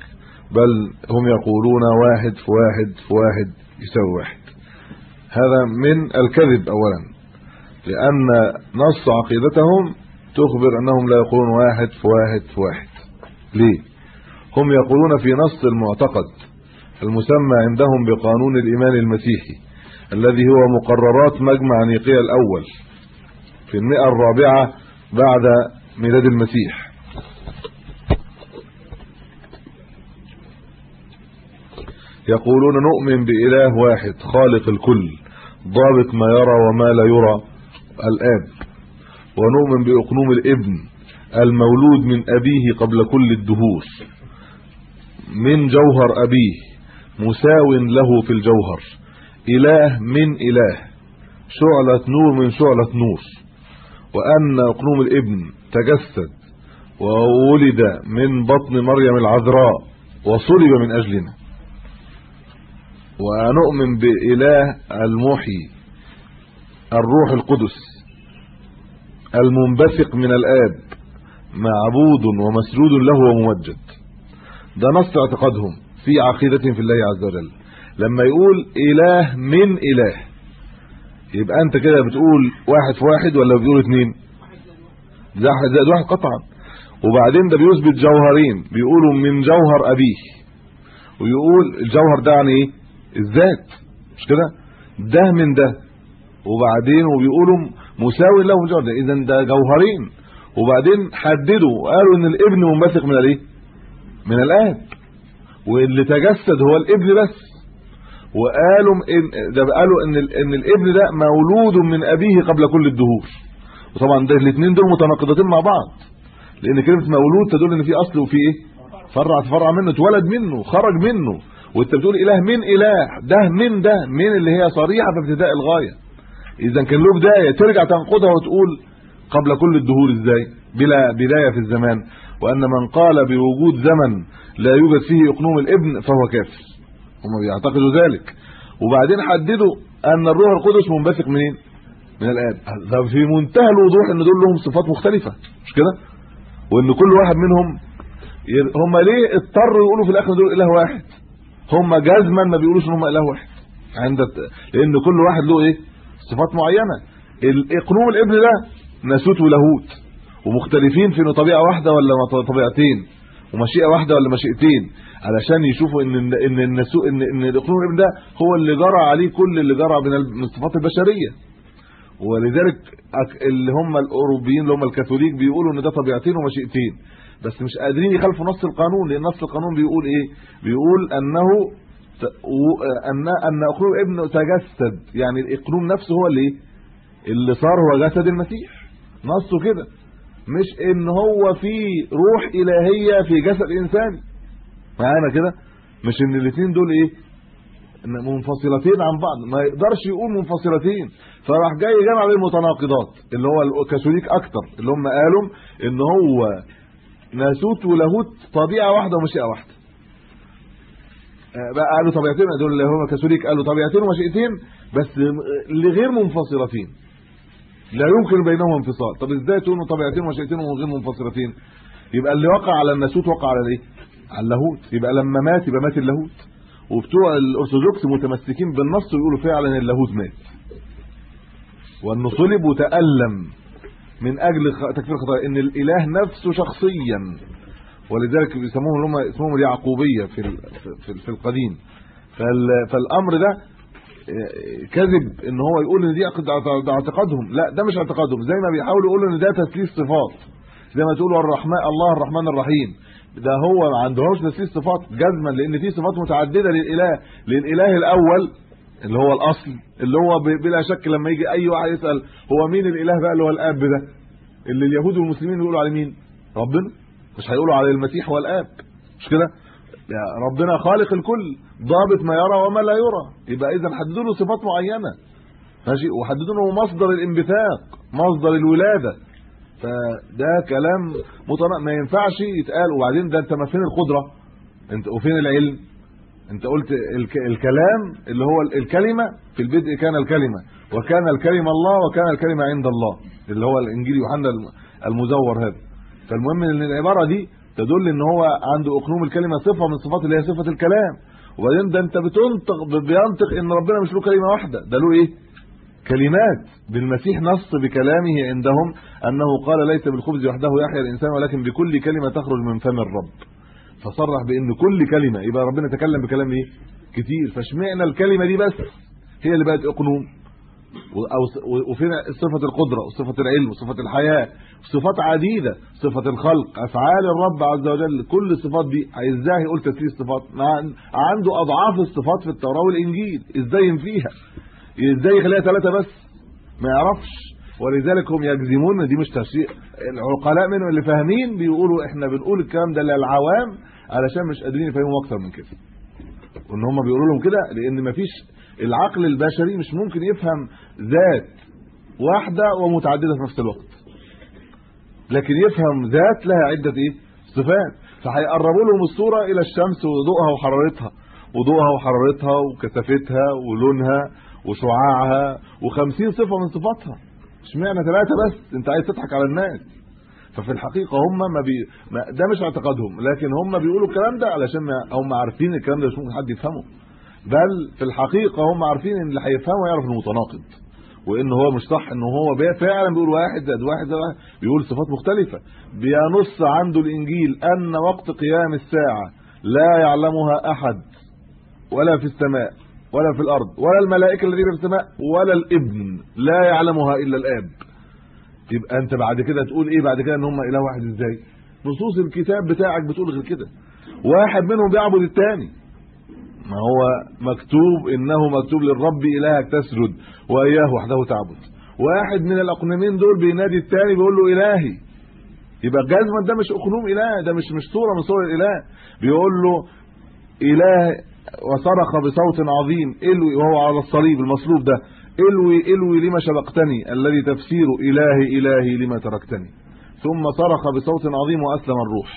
بل هم يقولون واحد في واحد في واحد يساوي واحد. هذا من الكذب اولا. لأن نص عقيدتهم تخبر أنهم لا يقولون واحد في واحد في واحد. ليه؟ هم يقولون في نص المعتقد المسمى عندهم بقانون الإيمان المسيحي الذي هو مقررات مجمع نيقيا الأول في المئة الرابعة بعد ميلاد المسيح. يقولون نؤمن بإله واحد خالق الكل ضابط ما يرى وما لا يرى. الآب ونؤمن بأقنوم الإبن المولود من أبيه قبل كل الدهور من جوهر أبيه مساو له في الجوهر إله من إله شعلة نور من شعلة نور وأن أقنوم الإبن تجسد وولد من بطن مريم العذراء وصلب من أجلنا. ونؤمن بإله المحيي الروح القدس المنبثق من الآب معبود ومسجود له وممجد. ده نص اعتقادهم في عقيدتهم في الله عز وجل. لما يقول إله من إله يبقى أنت كده بتقول واحد في واحد ولا بتقول اثنين واحد زائد واحد قطعا. وبعدين ده بيثبت جوهرين بيقولوا من جوهر أبيه. ويقول الجوهر ده يعني إيه؟ الذات. مش كده؟ ده من ده. وبعدين وبيقولوا مساوي له جوهر اذا ده جوهرين. وبعدين حددوا وقالوا إن الإبن منبثق من الإيه؟ من الآب. واللي تجسد هو الإبن بس. وقالوا ان ده قالوا إن إن الإبن ده مولود من أبيه قبل كل الدهور. وطبعا ده الاثنين دول متناقضتين مع بعض. لأن كلمة مولود تدل إن في أصل وفي إيه؟ فرع تفرع منه اتولد منه خرج منه. وأنت بتقول إله من إله ده من ده من اللي هي صريحة في ابتداء الغاية. إذا كان له بداية ترجع تنقضها وتقول قبل كل الدهور إزاي؟ بلا بداية في الزمان. وأن من قال بوجود زمن لا يوجد فيه أقنوم الإبن فهو كافر. هم بيعتقدوا ذلك. وبعدين حددوا أن الروح القدس منبثق منين؟ من الآب. ففي منتهى الوضوح إن دول لهم صفات مختلفة. مش كده؟ وإن كل واحد منهم هم ليه اضطروا يقولوا في الآخر دول إله واحد؟ هم جزما ما بيقولوش إن هم إله واحد. عند لأن كل واحد له إيه؟ صفات معينة. الاقنوم الابن ده ناسوت ولاهوت. ومختلفين في طبيعة واحدة ولا طبيعتين. ومشيئة واحدة ولا مشيئتين. علشان يشوفوا إن إن النسو ان إن الاقنوم الابن ده هو اللي جرى عليه كل اللي جرى من الصفات البشرية. ولذلك اللي هم الأوروبيين اللي هم الكاثوليك بيقولوا إن ده طبيعتين ومشيئتين. بس مش قادرين يخالفوا نص القانون لأن نص القانون بيقول إيه؟ بيقول أنه ان ان اقنوم ابنه تجسد. يعني الاقنوم نفسه هو اللي اللي صار هو جسد المسيح. نصه كده. مش إن هو في روح إلهية في جسد انساني معانا كده؟ مش إن الاثنين دول إيه؟ منفصلتين عن بعض. ما يقدرش يقول منفصلتين. فراح جاي جمع بين المتناقضات اللي هو الكاثوليك أكتر اللي هم قالوا إن هو ناسوت ولاهوت طبيعة واحدة ومشيئة واحدة. بقى قالوا طبيعتين دول اللي هم كاثوليك قالوا طبيعتين ومشيئتين بس لغير منفصلتين. لا يمكن بينهما انفصال. طب إزاي تقولوا طبيعتين ومشيئتين وغير منفصلتين؟ يبقى اللي وقع على الناسوت وقع على الايه على اللاهوت. يبقى لما مات يبقى مات اللاهوت. وبتوع الأرثوذكس متمسكين بالنص ويقولوا فعلا اللاهوت مات. وانه صلب وتالم من أجل تكفير الخطايا إن الإله نفسه شخصيا ولذلك بيسموهم هم اسمهم اليعقوبية في في القديم. فال- فالأمر ده كذب إن هو يقول إن دي اعتقاد- ده اعتقادهم. لا ده مش اعتقادهم. زي ما بيحاولوا يقولوا إن ده تثليث صفات. زي ما تقولوا الرحمن الله الرحمن الرحيم. ده هو ما عندهوش تثليث صفات جزما لأن في صفات متعددة للاله للإله الأول اللي هو الأصل اللي هو بلا شك لما يجي أي واحد يسأل هو مين الإله؟ بقى اللي هو الآب ده. اللي اليهود والمسلمين يقولوا عليه مين؟ ربنا. مش هيقولوا على المسيح هو الاب مش كده؟ ربنا خالق الكل ضابط ما يرى وما لا يرى. يبقى اذا حددوا له صفات معينة. ماشي؟ وحددوا له مصدر الانبثاق مصدر الولادة. فده كلام متنا... ما ينفعش يتقال. وبعدين ده انت ما فين القدرة؟ انت وفين العلم؟ انت قلت الك... الكلام اللي هو ال- الكلمة في البدء كان الكلمة. وكان الكلمة الله وكان الكلمة عند الله. اللي هو الإنجيل يوحنا الم- المزور هذا. فالمهم إن العبارة دي تدل إن هو عنده أقنوم الكلمة صفة من صفات اللي هي صفة الكلام. وبعدين ده أنت بتنطق بينطق إن ربنا مش له كلمة واحدة. ده له إيه؟ كلمات. بالمسيح نص بكلامه عندهم أنه قال ليس بالخبز وحده يحيى الإنسان ولكن بكل كلمة تخرج من فم الرب. فصرح بإن كل كلمة. يبقى ربنا تكلم بكلام إيه؟ كتير. فاشمعنى الكلمة دي بس؟ هي اللي بقت أقنوم. وفين صفة القدرة وصفه العلم وصفه الحياة صفات عديدة صفة الخلق. أفعال الرب عز وجل كل الصفات دي. إزاي يقول تثليث صفات عنده أضعاف الصفات في التوراة والإنجيل. إزاي ينفيها؟ إزاي يخليها ثلاثة بس؟ ما يعرفش. ولذلك هم يجزمون دي مش تشريع. العقلاء منهم اللي فاهمين بيقولوا إحنا بنقول الكلام ده للعوام علشان مش قادرين يفهموا أكتر من كده. وإن هم بيقولوا لهم كده لأن مفيش العقل البشري مش ممكن يفهم ذات واحدة ومتعددة في نفس الوقت. لكن يفهم ذات لها عدة إيه؟ صفات. فهيقربوا لهم الصورة إلى الشمس وضوءها وحرارتها. وضوءها وحرارتها وكثافتها ولونها وشعاعها و50 صفة من صفاتها. اشمعنى ثلاثة بس؟ أنت عايز تضحك على الناس. ففي الحقيقة هم ما, بي... ما ده مش اعتقادهم. لكن هم بيقولوا الكلام ده علشان هم عارفين الكلام ده مش ممكن حد يفهمه. بل في الحقيقة هم عارفين إن اللي هيفهمه يعرف إنه متناقض وان هو مش صح ان هو فعلا بيقول واحد زائد واحد زائد واحد بيقول صفات مختلفة. بينص عنده الإنجيل أن وقت قيام الساعة لا يعلمها أحد ولا في السماء ولا في الأرض ولا الملائكة الذين في السماء ولا الإبن لا يعلمها إلا الآب. يبقى أنت بعد كده تقول إيه؟ بعد كده إن هم إله واحد إزاي؟ نصوص الكتاب بتاعك بتقول غير كده. واحد منهم بيعبد الثاني ما هو مكتوب إنه مكتوب للرب إلهك تسجد وإياه وحده تعبد. واحد من الاقنومين دول بينادي الثاني بيقول له إلهي. يبقى جزما ده مش أقنوم إله ده مش مش صوره من صور الإله. بيقول له إله وصرخ بصوت عظيم إلوي وهو على الصليب المصلوب ده. إلوي إلوي لما شبقتني الذي تفسير إلهي إلهي لما تركتني. ثم صرخ بصوت عظيم وأسلم الروح.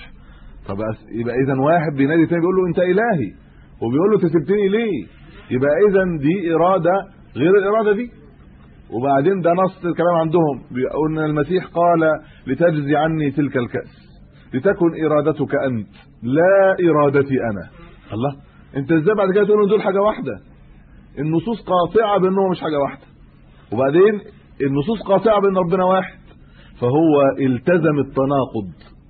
طب يبقى اذا واحد بينادي تاني بيقول له أنت إلهي. وبيقول له أنت سبتني ليه؟ يبقى اذا دي إرادة غير الإرادة دي. وبعدين ده نص الكلام عندهم. بيقول إن المسيح قال لتجزي عني تلك الكأس لتكن إرادتك أنت لا إرادتي أنا. الله أنت إزاي بعد كده تقول إن دول حاجة واحدة؟ النصوص قاطعة بانه مش حاجة واحدة. وبعدين النصوص قاطعة بأن ربنا واحد. فهو التزم التناقض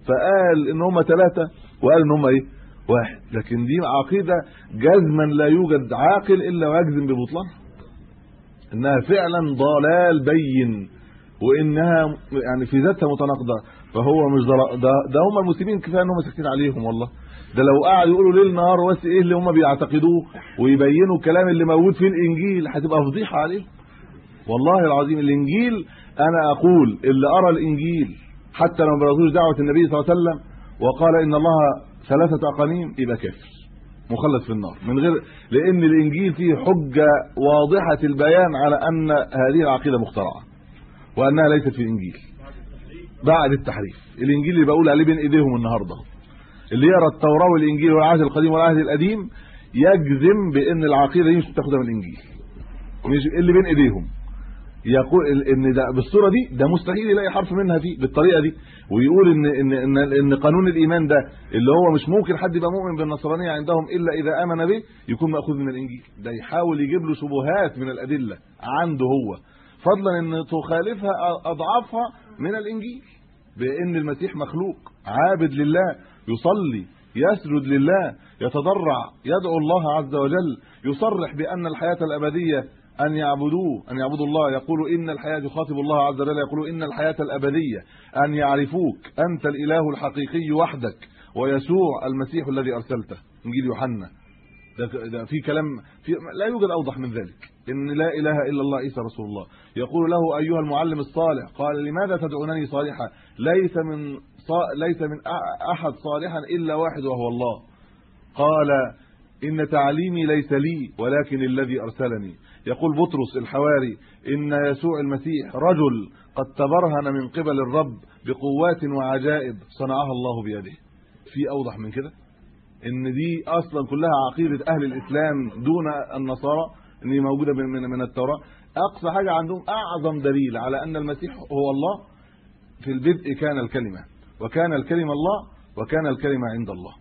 فقال إن هم ثلاثة وقال إن هم إيه؟ واحد. لكن دي عقيدة جزما لا يوجد عاقل إلا ويجزم ببطلانها إنها فعلا ضلال بين وإنها يعني في ذاتها متناقضة. فهو مش. ده, ده هم المسلمين كفاية ان هم ساكتين عليهم والله. ده لو قعدوا يقولوا ليل نهار بس إيه اللي هم بيعتقدوه ويبينوا الكلام اللي موجود في الإنجيل هتبقى فضيحة عليهم. والله العظيم الإنجيل أنا أقول اللي أرى الإنجيل حتى لو ما بلغوش دعوة النبي صلى الله عليه وسلم وقال إن الله ثلاثة اقانيم يبقى كافر. مخلد في النار. من غير لأن الإنجيل فيه حجة واضحة البيان على أن هذه العقيدة مخترعة وأنها ليست في الإنجيل. بعد التحريف. الإنجيل اللي بقول عليه بين إيديهم النهارده. اللي يقرا التوراة والإنجيل والعهد القديم والعهد القديم يجزم بأن العقيدة دي مش متاخده من الإنجيل. اللي بين إيديهم. يقول إن ده بالصورة دي ده مستحيل يلاقي حرف منها فيه بالطريقة دي. ويقول ان ان ان, إن قانون الإيمان ده اللي هو مش ممكن حد يبقى مؤمن بالنصرانية عندهم إلا إذا آمن به يكون مأخوذ من الإنجيل. ده يحاول يجيب له شبهات من الأدلة عنده هو. فضلا إن تخالفها اضعافها من الإنجيل. بإن المسيح مخلوق عابد لله يصلي يسجد لله يتضرع يدعو الله عز وجل يصرح بأن الحياة الأبدية أن يعبدوه أن يعبدوا الله. يقول إن الحياة يخاطب الله عز وجل. يقول إن الحياة الأبدية. أن يعرفوك. أنت الإله الحقيقي وحدك. ويسوع المسيح الذي أرسلته. انجيل يوحنا. ده, ده في كلام في لا يوجد أوضح من ذلك. إن لا إله إلا الله عيسى رسول الله. يقول له أيها المعلم الصالح قال لماذا تدعونني صالحا؟ ليس من ليس من أحد صالحا إلا واحد وهو الله. قال إن تعليمي ليس لي ولكن الذي أرسلني. يقول بطرس الحواري إن يسوع المسيح رجل قد تبرهن من قبل الرب بقوات وعجائب صنعها الله بيده. في أوضح من كده؟ إن دي أصلا كلها عقيدة أهل الإسلام دون النصارى إن هي موجودة من من التوراة. أقصى حاجة عندهم أعظم دليل على أن المسيح هو الله في البدء كان الكلمة. وكان الكلمة الله وكان الكلمة عند الله.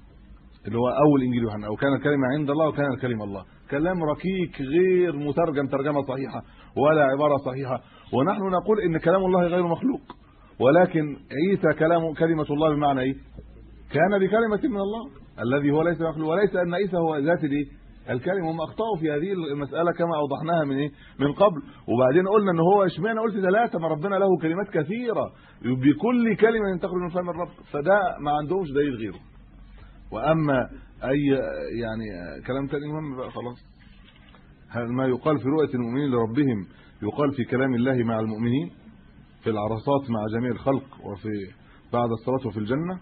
اللي هو أول إنجيل يوحنا أو كان الكلمة عند الله وكان الكلمة الله. كلام ركيك غير مترجم ترجمة صحيحة ولا عبارة صحيحة. ونحن نقول إن كلام الله غير مخلوق. ولكن عيسى كلام كلمة الله بمعنى إيه؟ كان بكلمة من الله الذي هو ليس مخلوق وليس أن عيسى هو ذات الإيه؟ الكلمة. هم أخطأوا في هذه المسألة كما أوضحناها من إيه؟ من قبل. وبعدين قلنا ان هو إشمعنى؟ قلت ثلاثة. ما ربنا له كلمات كثيرة. بكل كلمة تخرج من فم الرب. فده ما عندهمش دليل غيره. وأما أي يعني كلام تاني مهم بقى خلاص. هل ما يقال في رؤية المؤمنين لربهم يقال في كلام الله مع المؤمنين في العرصات مع جميع الخلق وفي بعد الصلاة وفي الجنة.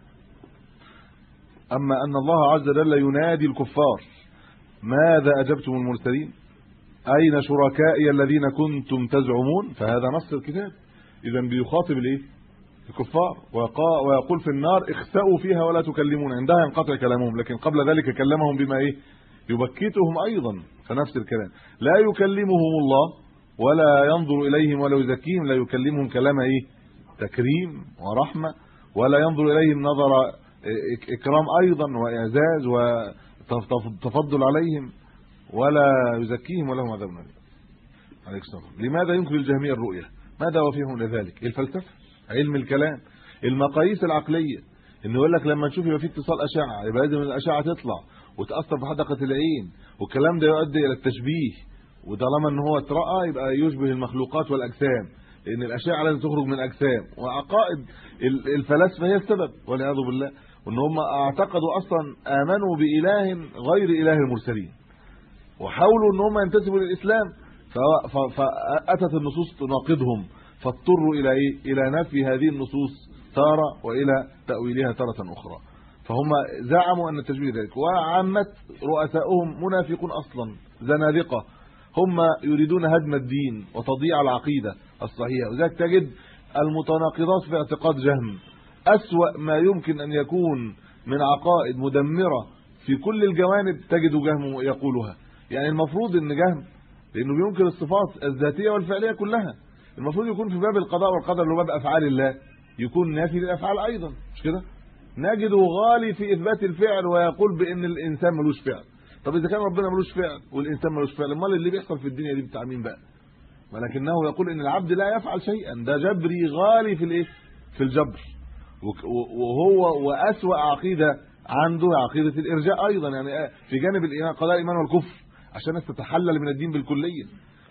أما أن الله عز وجل ينادي الكفار ماذا أجبتم المرسلين؟ أين شركائي الذين كنتم تزعمون؟ فهذا نص الكتاب. اذا بيخاطب الإيه؟ الكفار ويقول في النار اخسئوا فيها ولا تكلمون. عندها ينقطع كلامهم لكن قبل ذلك كلمهم بما إيه؟ يبكتهم أيضا فنفس الكلام. لا يكلمهم الله ولا ينظر إليهم ولا يزكيهم لا يكلمهم كلام إيه؟ تكريم ورحمة ولا ينظر إليهم نظر إكرام أيضا وإعزاز وتفضل عليهم ولا يزكيهم ولهم عذاب أليم. عليك السلام. لماذا ينكر الجهميه الرؤية؟ ماذا وفيهم لذلك؟ الفلسفة؟ علم الكلام. المقاييس العقلية ان يقول لك لما نشوف يبقى في اتصال أشعة يبقى لازم الأشعة تطلع وتأثر في حدقة العين والكلام ده يؤدي إلى التشبيه وطالما ان هو اترأى يبقى يشبه المخلوقات والأجسام لأن الأشعة لازم تخرج من أجسام. وعقائد الفلاسفة هي السبب والعياذ بالله وإن هم اعتقدوا أصلا آمنوا بإله غير إله المرسلين. وحاولوا إن هم ينتسبوا للإسلام فاتت النصوص تناقضهم. فاضطروا إلى إيه؟ إلى نفي هذه النصوص تارة وإلى تأويلها تارة أخرى. فهم زعموا أن التشبيه ذلك وعامة رؤساؤهم منافقون أصلا زنادقة. هم يريدون هدم الدين وتضييع العقيدة الصحيحة. وذلك تجد المتناقضات في اعتقاد جهم. أسوأ ما يمكن أن يكون من عقائد مدمرة في كل الجوانب تجد جهم يقولها. يعني المفروض إن جهم لأنه بينكر الصفات الذاتية والفعلية كلها. المفروض يكون في باب القضاء والقدر اللي هو باب أفعال الله. يكون نافي للأفعال أيضا. مش كده؟ نجده غالي في إثبات الفعل ويقول بأن الإنسان ملوش فعل. طب إذا كان ربنا ملوش فعل والإنسان ملوش فعل أمال اللي بيحصل في الدنيا دي بتاع مين بقى؟ ولكنه يقول إن العبد لا يفعل شيئا. ده جبري غالي في الإيه؟ في الجبر. وهو وأسوأ عقيدة عنده عقيدة الإرجاء أيضا. يعني في جانب الإيمان قضاء الإيمان والكفر. عشان الناس تتحلل من الدين بالكلية.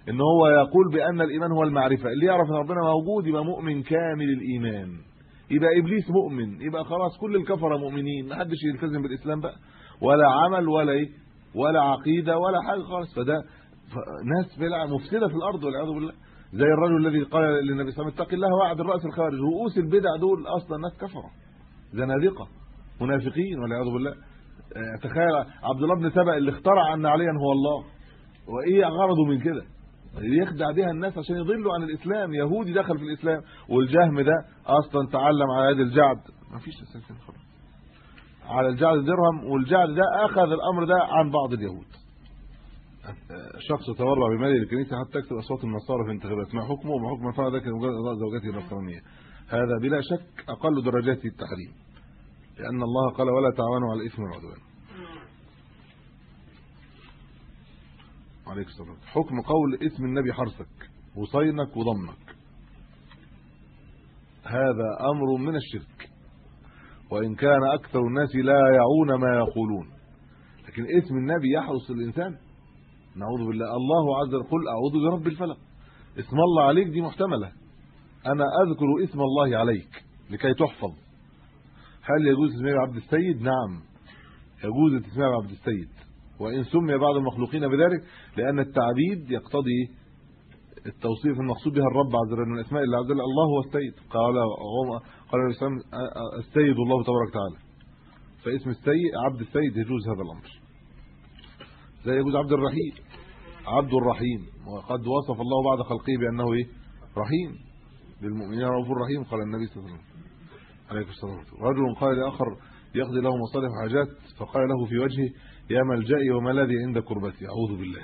إن هو يقول بأن الإيمان هو المعرفة. اللي يعرف إن ربنا موجود يبقى مؤمن كامل الإيمان. يبقى إبليس مؤمن. يبقى خلاص كل الكفره مؤمنين. ما حدش يلتزم بالإسلام بقى. ولا عمل ولا إيه؟ ولا عقيدة ولا حاجة خالص. فده ناس مفسدة في الأرض والعياذ بالله. زي الرجل الذي قال للنبي صلى الله عليه وسلم اتق الله وعد الرأس الخارج. رؤوس البدع دول أصلا ناس كفره زنادقة. منافقين والعياذ بالله. آه، تخيل عبد الله بن سبأ اللي اخترع أن عليا هو الله. وإيه غرضه من كده؟ يخدع بها الناس عشان يضلوا عن الإسلام. يهودي دخل في الإسلام والجهم ده أصلا تعلم على يد الجعد. مفيش أساسا خلاص. على الجعد درهم والجعد ده أخذ الأمر ده عن بعض اليهود. شخص تورع بمال الكنيسه حتى تكسب أصوات النصارى في انتخابات. ما حكمه وما حكم فعل ذلك مجرد زوجته النصرانية. هذا بلا شك أقل درجات التحريم. لأن الله قال ولا تعاونوا على الاثم والعدوان عليك السلام. حكم قول اسم النبي حرسك وصينك وضمنك هذا أمر من الشرك. وإن كان أكثر الناس لا يعون ما يقولون. لكن اسم النبي يحرس الإنسان. نعوذ بالله. الله عز وجل قل أعوذ برب الفلق. اسم الله عليك دي محتملة. أنا أذكر اسم الله عليك لكي تحفظ. هل يجوز تسميه عبد السيد؟ نعم. يجوز تسميه عبد السيد. وإن سمي بعض المخلوقين بذلك لأن التعبيد يقتضي التوصيف المقصود بها الرب عز وجل من أسماء الله عز وجل الله هو السيد. قال قال الاسلام السيد الله تبارك وتعالى. فاسم السيد عبد السيد يجوز هذا الأمر. زي يجوز عبد الرحيم. عبد الرحيم. وقد وصف الله بعد خلقه بأنه إيه؟ رحيم. للمؤمنين رؤوف رحيم قال النبي صلى الله عليه وسلم. عليه الصلاه والسلام رجل قال لآخر يقضي له مصالح وحاجات فقال له في وجهه يا ملجئي وملاذي عند كربتي؟ أعوذ بالله.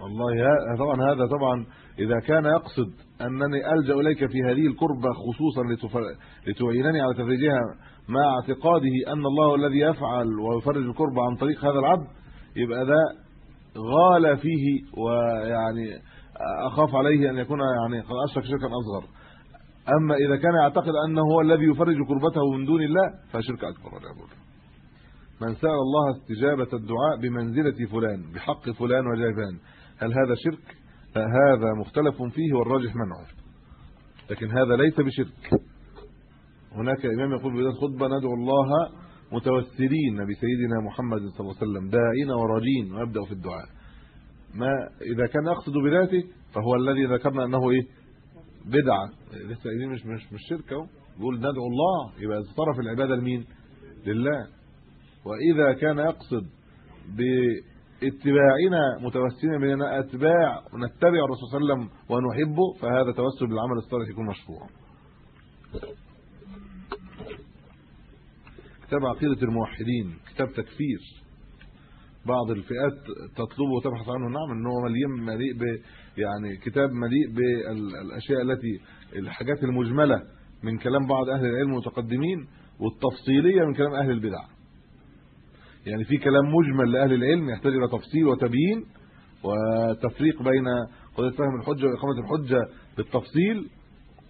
والله طبعا هذا طبعا إذا كان يقصد أنني ألجأ إليك في هذه الكربة خصوصا لتعينني على تفريجها مع اعتقاده أن الله الذي يفعل ويفرج الكربه عن طريق هذا العبد يبقى ده غال فيه ويعني أخاف عليه أن يكون يعني قد أشرك شركا أصغر. أما إذا كان يعتقد أنه هو الذي يفرج كربته من دون الله فشرك أكبر والعياذ من سأل الله استجابة الدعاء بمنزلة فلان بحق فلان وجايبان. هل هذا شرك؟ هذا مختلف فيه والراجح منعه. لكن هذا ليس بشرك. هناك إمام يقول في الخطبه ندعو الله متوسلين بسيدنا محمد صلى الله عليه وسلم داعين وراجين ويبدأ في الدعاء. ما إذا كان يقصد بذاته فهو الذي ذكرنا أنه إيه؟ بدعة. لسه قايلين مش مش مش شرك أهو. بيقول ندعو الله يبقى صرف العبادة لمين؟ لله. وإذا كان يقصد باتباعنا متوسلين باننا أتباع نتبع الرسول صلى الله عليه وسلم ونحبه فهذا توسل بالعمل الصالح يكون مشروع. كتاب عقيدة الموحدين كتاب تكفير. بعض الفئات تطلبه وتبحث عنه. نعم إن هو مليء مليء ب يعني كتاب مليء بالأشياء التي الحاجات المجملة من كلام بعض أهل العلم المتقدمين والتفصيلية من كلام أهل البدع. يعني في كلام مجمل لأهل العلم يحتاج إلى تفصيل وتبيين وتفريق بين قضية فهم الحجة وإقامة الحجة بالتفصيل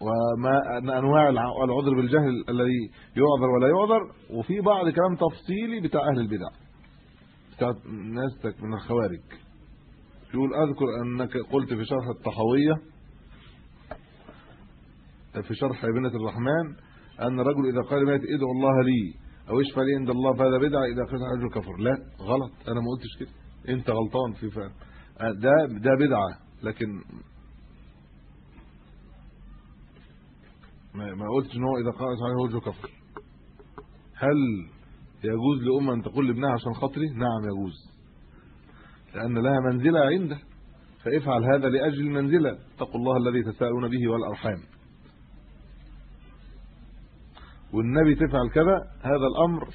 وما أنواع العذر بالجهل الذي يعذر ولا يعذر وفي بعض كلام تفصيلي بتاع أهل البدع بتاع ناس من الخوارج. يقول أذكر أنك قلت في شرح الطحاوية في شرح ابنة الرحمن أن الرجل إذا قال مات ادعو الله لي أو اشفع لي عند الله فهذا بدعة. إذا قال الرجل كفر. لا غلط. أنا ما قلتش كده. أنت غلطان في فهم ده ده بدعة. لكن ما ما قلتش إن هو إذا قال عليه الرجل كفر. هل يجوز لأمة أن تقول لابنها عشان خاطري؟ نعم يجوز. لأن لها منزلة عنده. فافعل هذا لأجل المنزلة. اتقوا الله الذي تساءلون به والأرحام. والنبي تفعل كذا هذا الأمر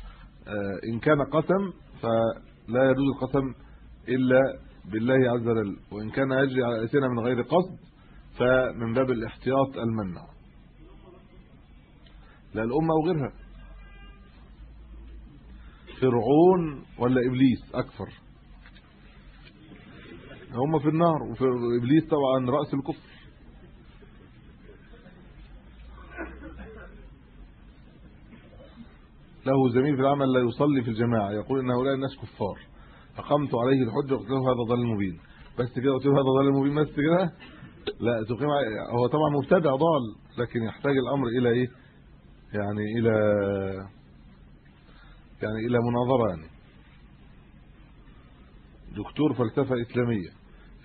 إن كان قسم فلا يجوز القسم إلا بالله عز وجل. وإن كان يجري على لسانه من غير قصد فمن باب الاحتياط المنع. لا الأمة أو غيرها. فرعون ولا إبليس أكثر. هم في النار وابليس طبعا رأس الكفر. له زميل في العمل لا يصلي في الجماعة. يقول إن هؤلاء الناس كفار. أقمت عليه الحجة وقلت له هذا ضلال مبين. بس كده؟ قلت له هذا ضلال مبين بس كده؟ لا تقيم هو طبعا مبتدع ضال لكن يحتاج الأمر إلى إيه؟ يعني إلى يعني إلى مناظرة يعني. دكتور فلسفة إسلامية.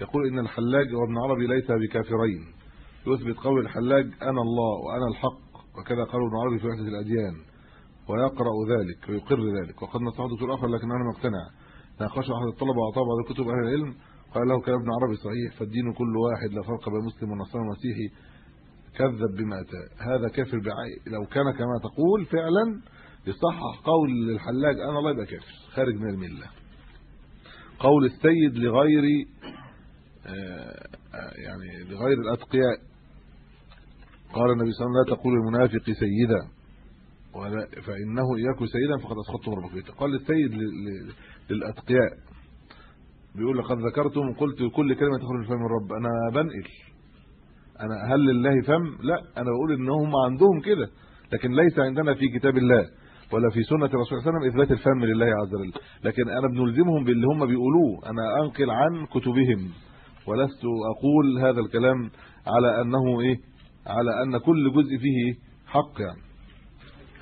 يقول إن الحلاج وابن عربي ليس بكافرين. يثبت قول الحلاج أنا الله وأنا الحق. وكذا قال ابن عربي في وحده الأديان. ويقرأ ذلك ويقر ذلك. وقد نصحه دكتور آخر لكن أنا مقتنع. ناقش أحد الطلبة وأعطاه بعض الكتب أهل العلم قال له كلام ابن عربي صحيح فالدين كل واحد لا فرق بين مسلم ونصراني ومسيحي كذب بما أتى. هذا كافر بعي لو كان كما تقول فعلا يصحح قول الحلاج أنا الله يبقى كافر خارج من الملة. قول السيد لغير آه، آه، يعني لغير الأتقياء. قال النبي صلى الله عليه وسلم لا تقول المنافق سيدا. ولا فإنه يكن سيدا فقد اسقطه ربك قال السيد للأتقياء بيقول لقد ذكرتم قلت كل كلمة تخرج من فم الرب. أنا بنقل. أنا هل لله فم؟ لا. أنا بقول ان هم عندهم كده. لكن ليس عندنا في كتاب الله ولا في سنة الرسول صلى الله عليه وسلم إثبات الفم لله عز وجل. لكن أنا بنلزمهم باللي هم بيقولوه. أنا أنقل عن كتبهم. ولست أقول هذا الكلام على أنه إيه؟ على أن كل جزء فيه حق. يعني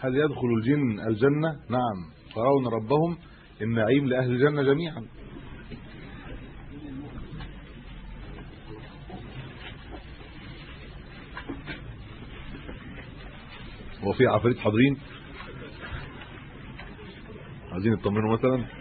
هل يدخل الجن الجنة؟ نعم. فرون ربهم النعيم لأهل الجنة جميعا. هو في عفاريت حاضرين. عايزين يطمنوا مثلا؟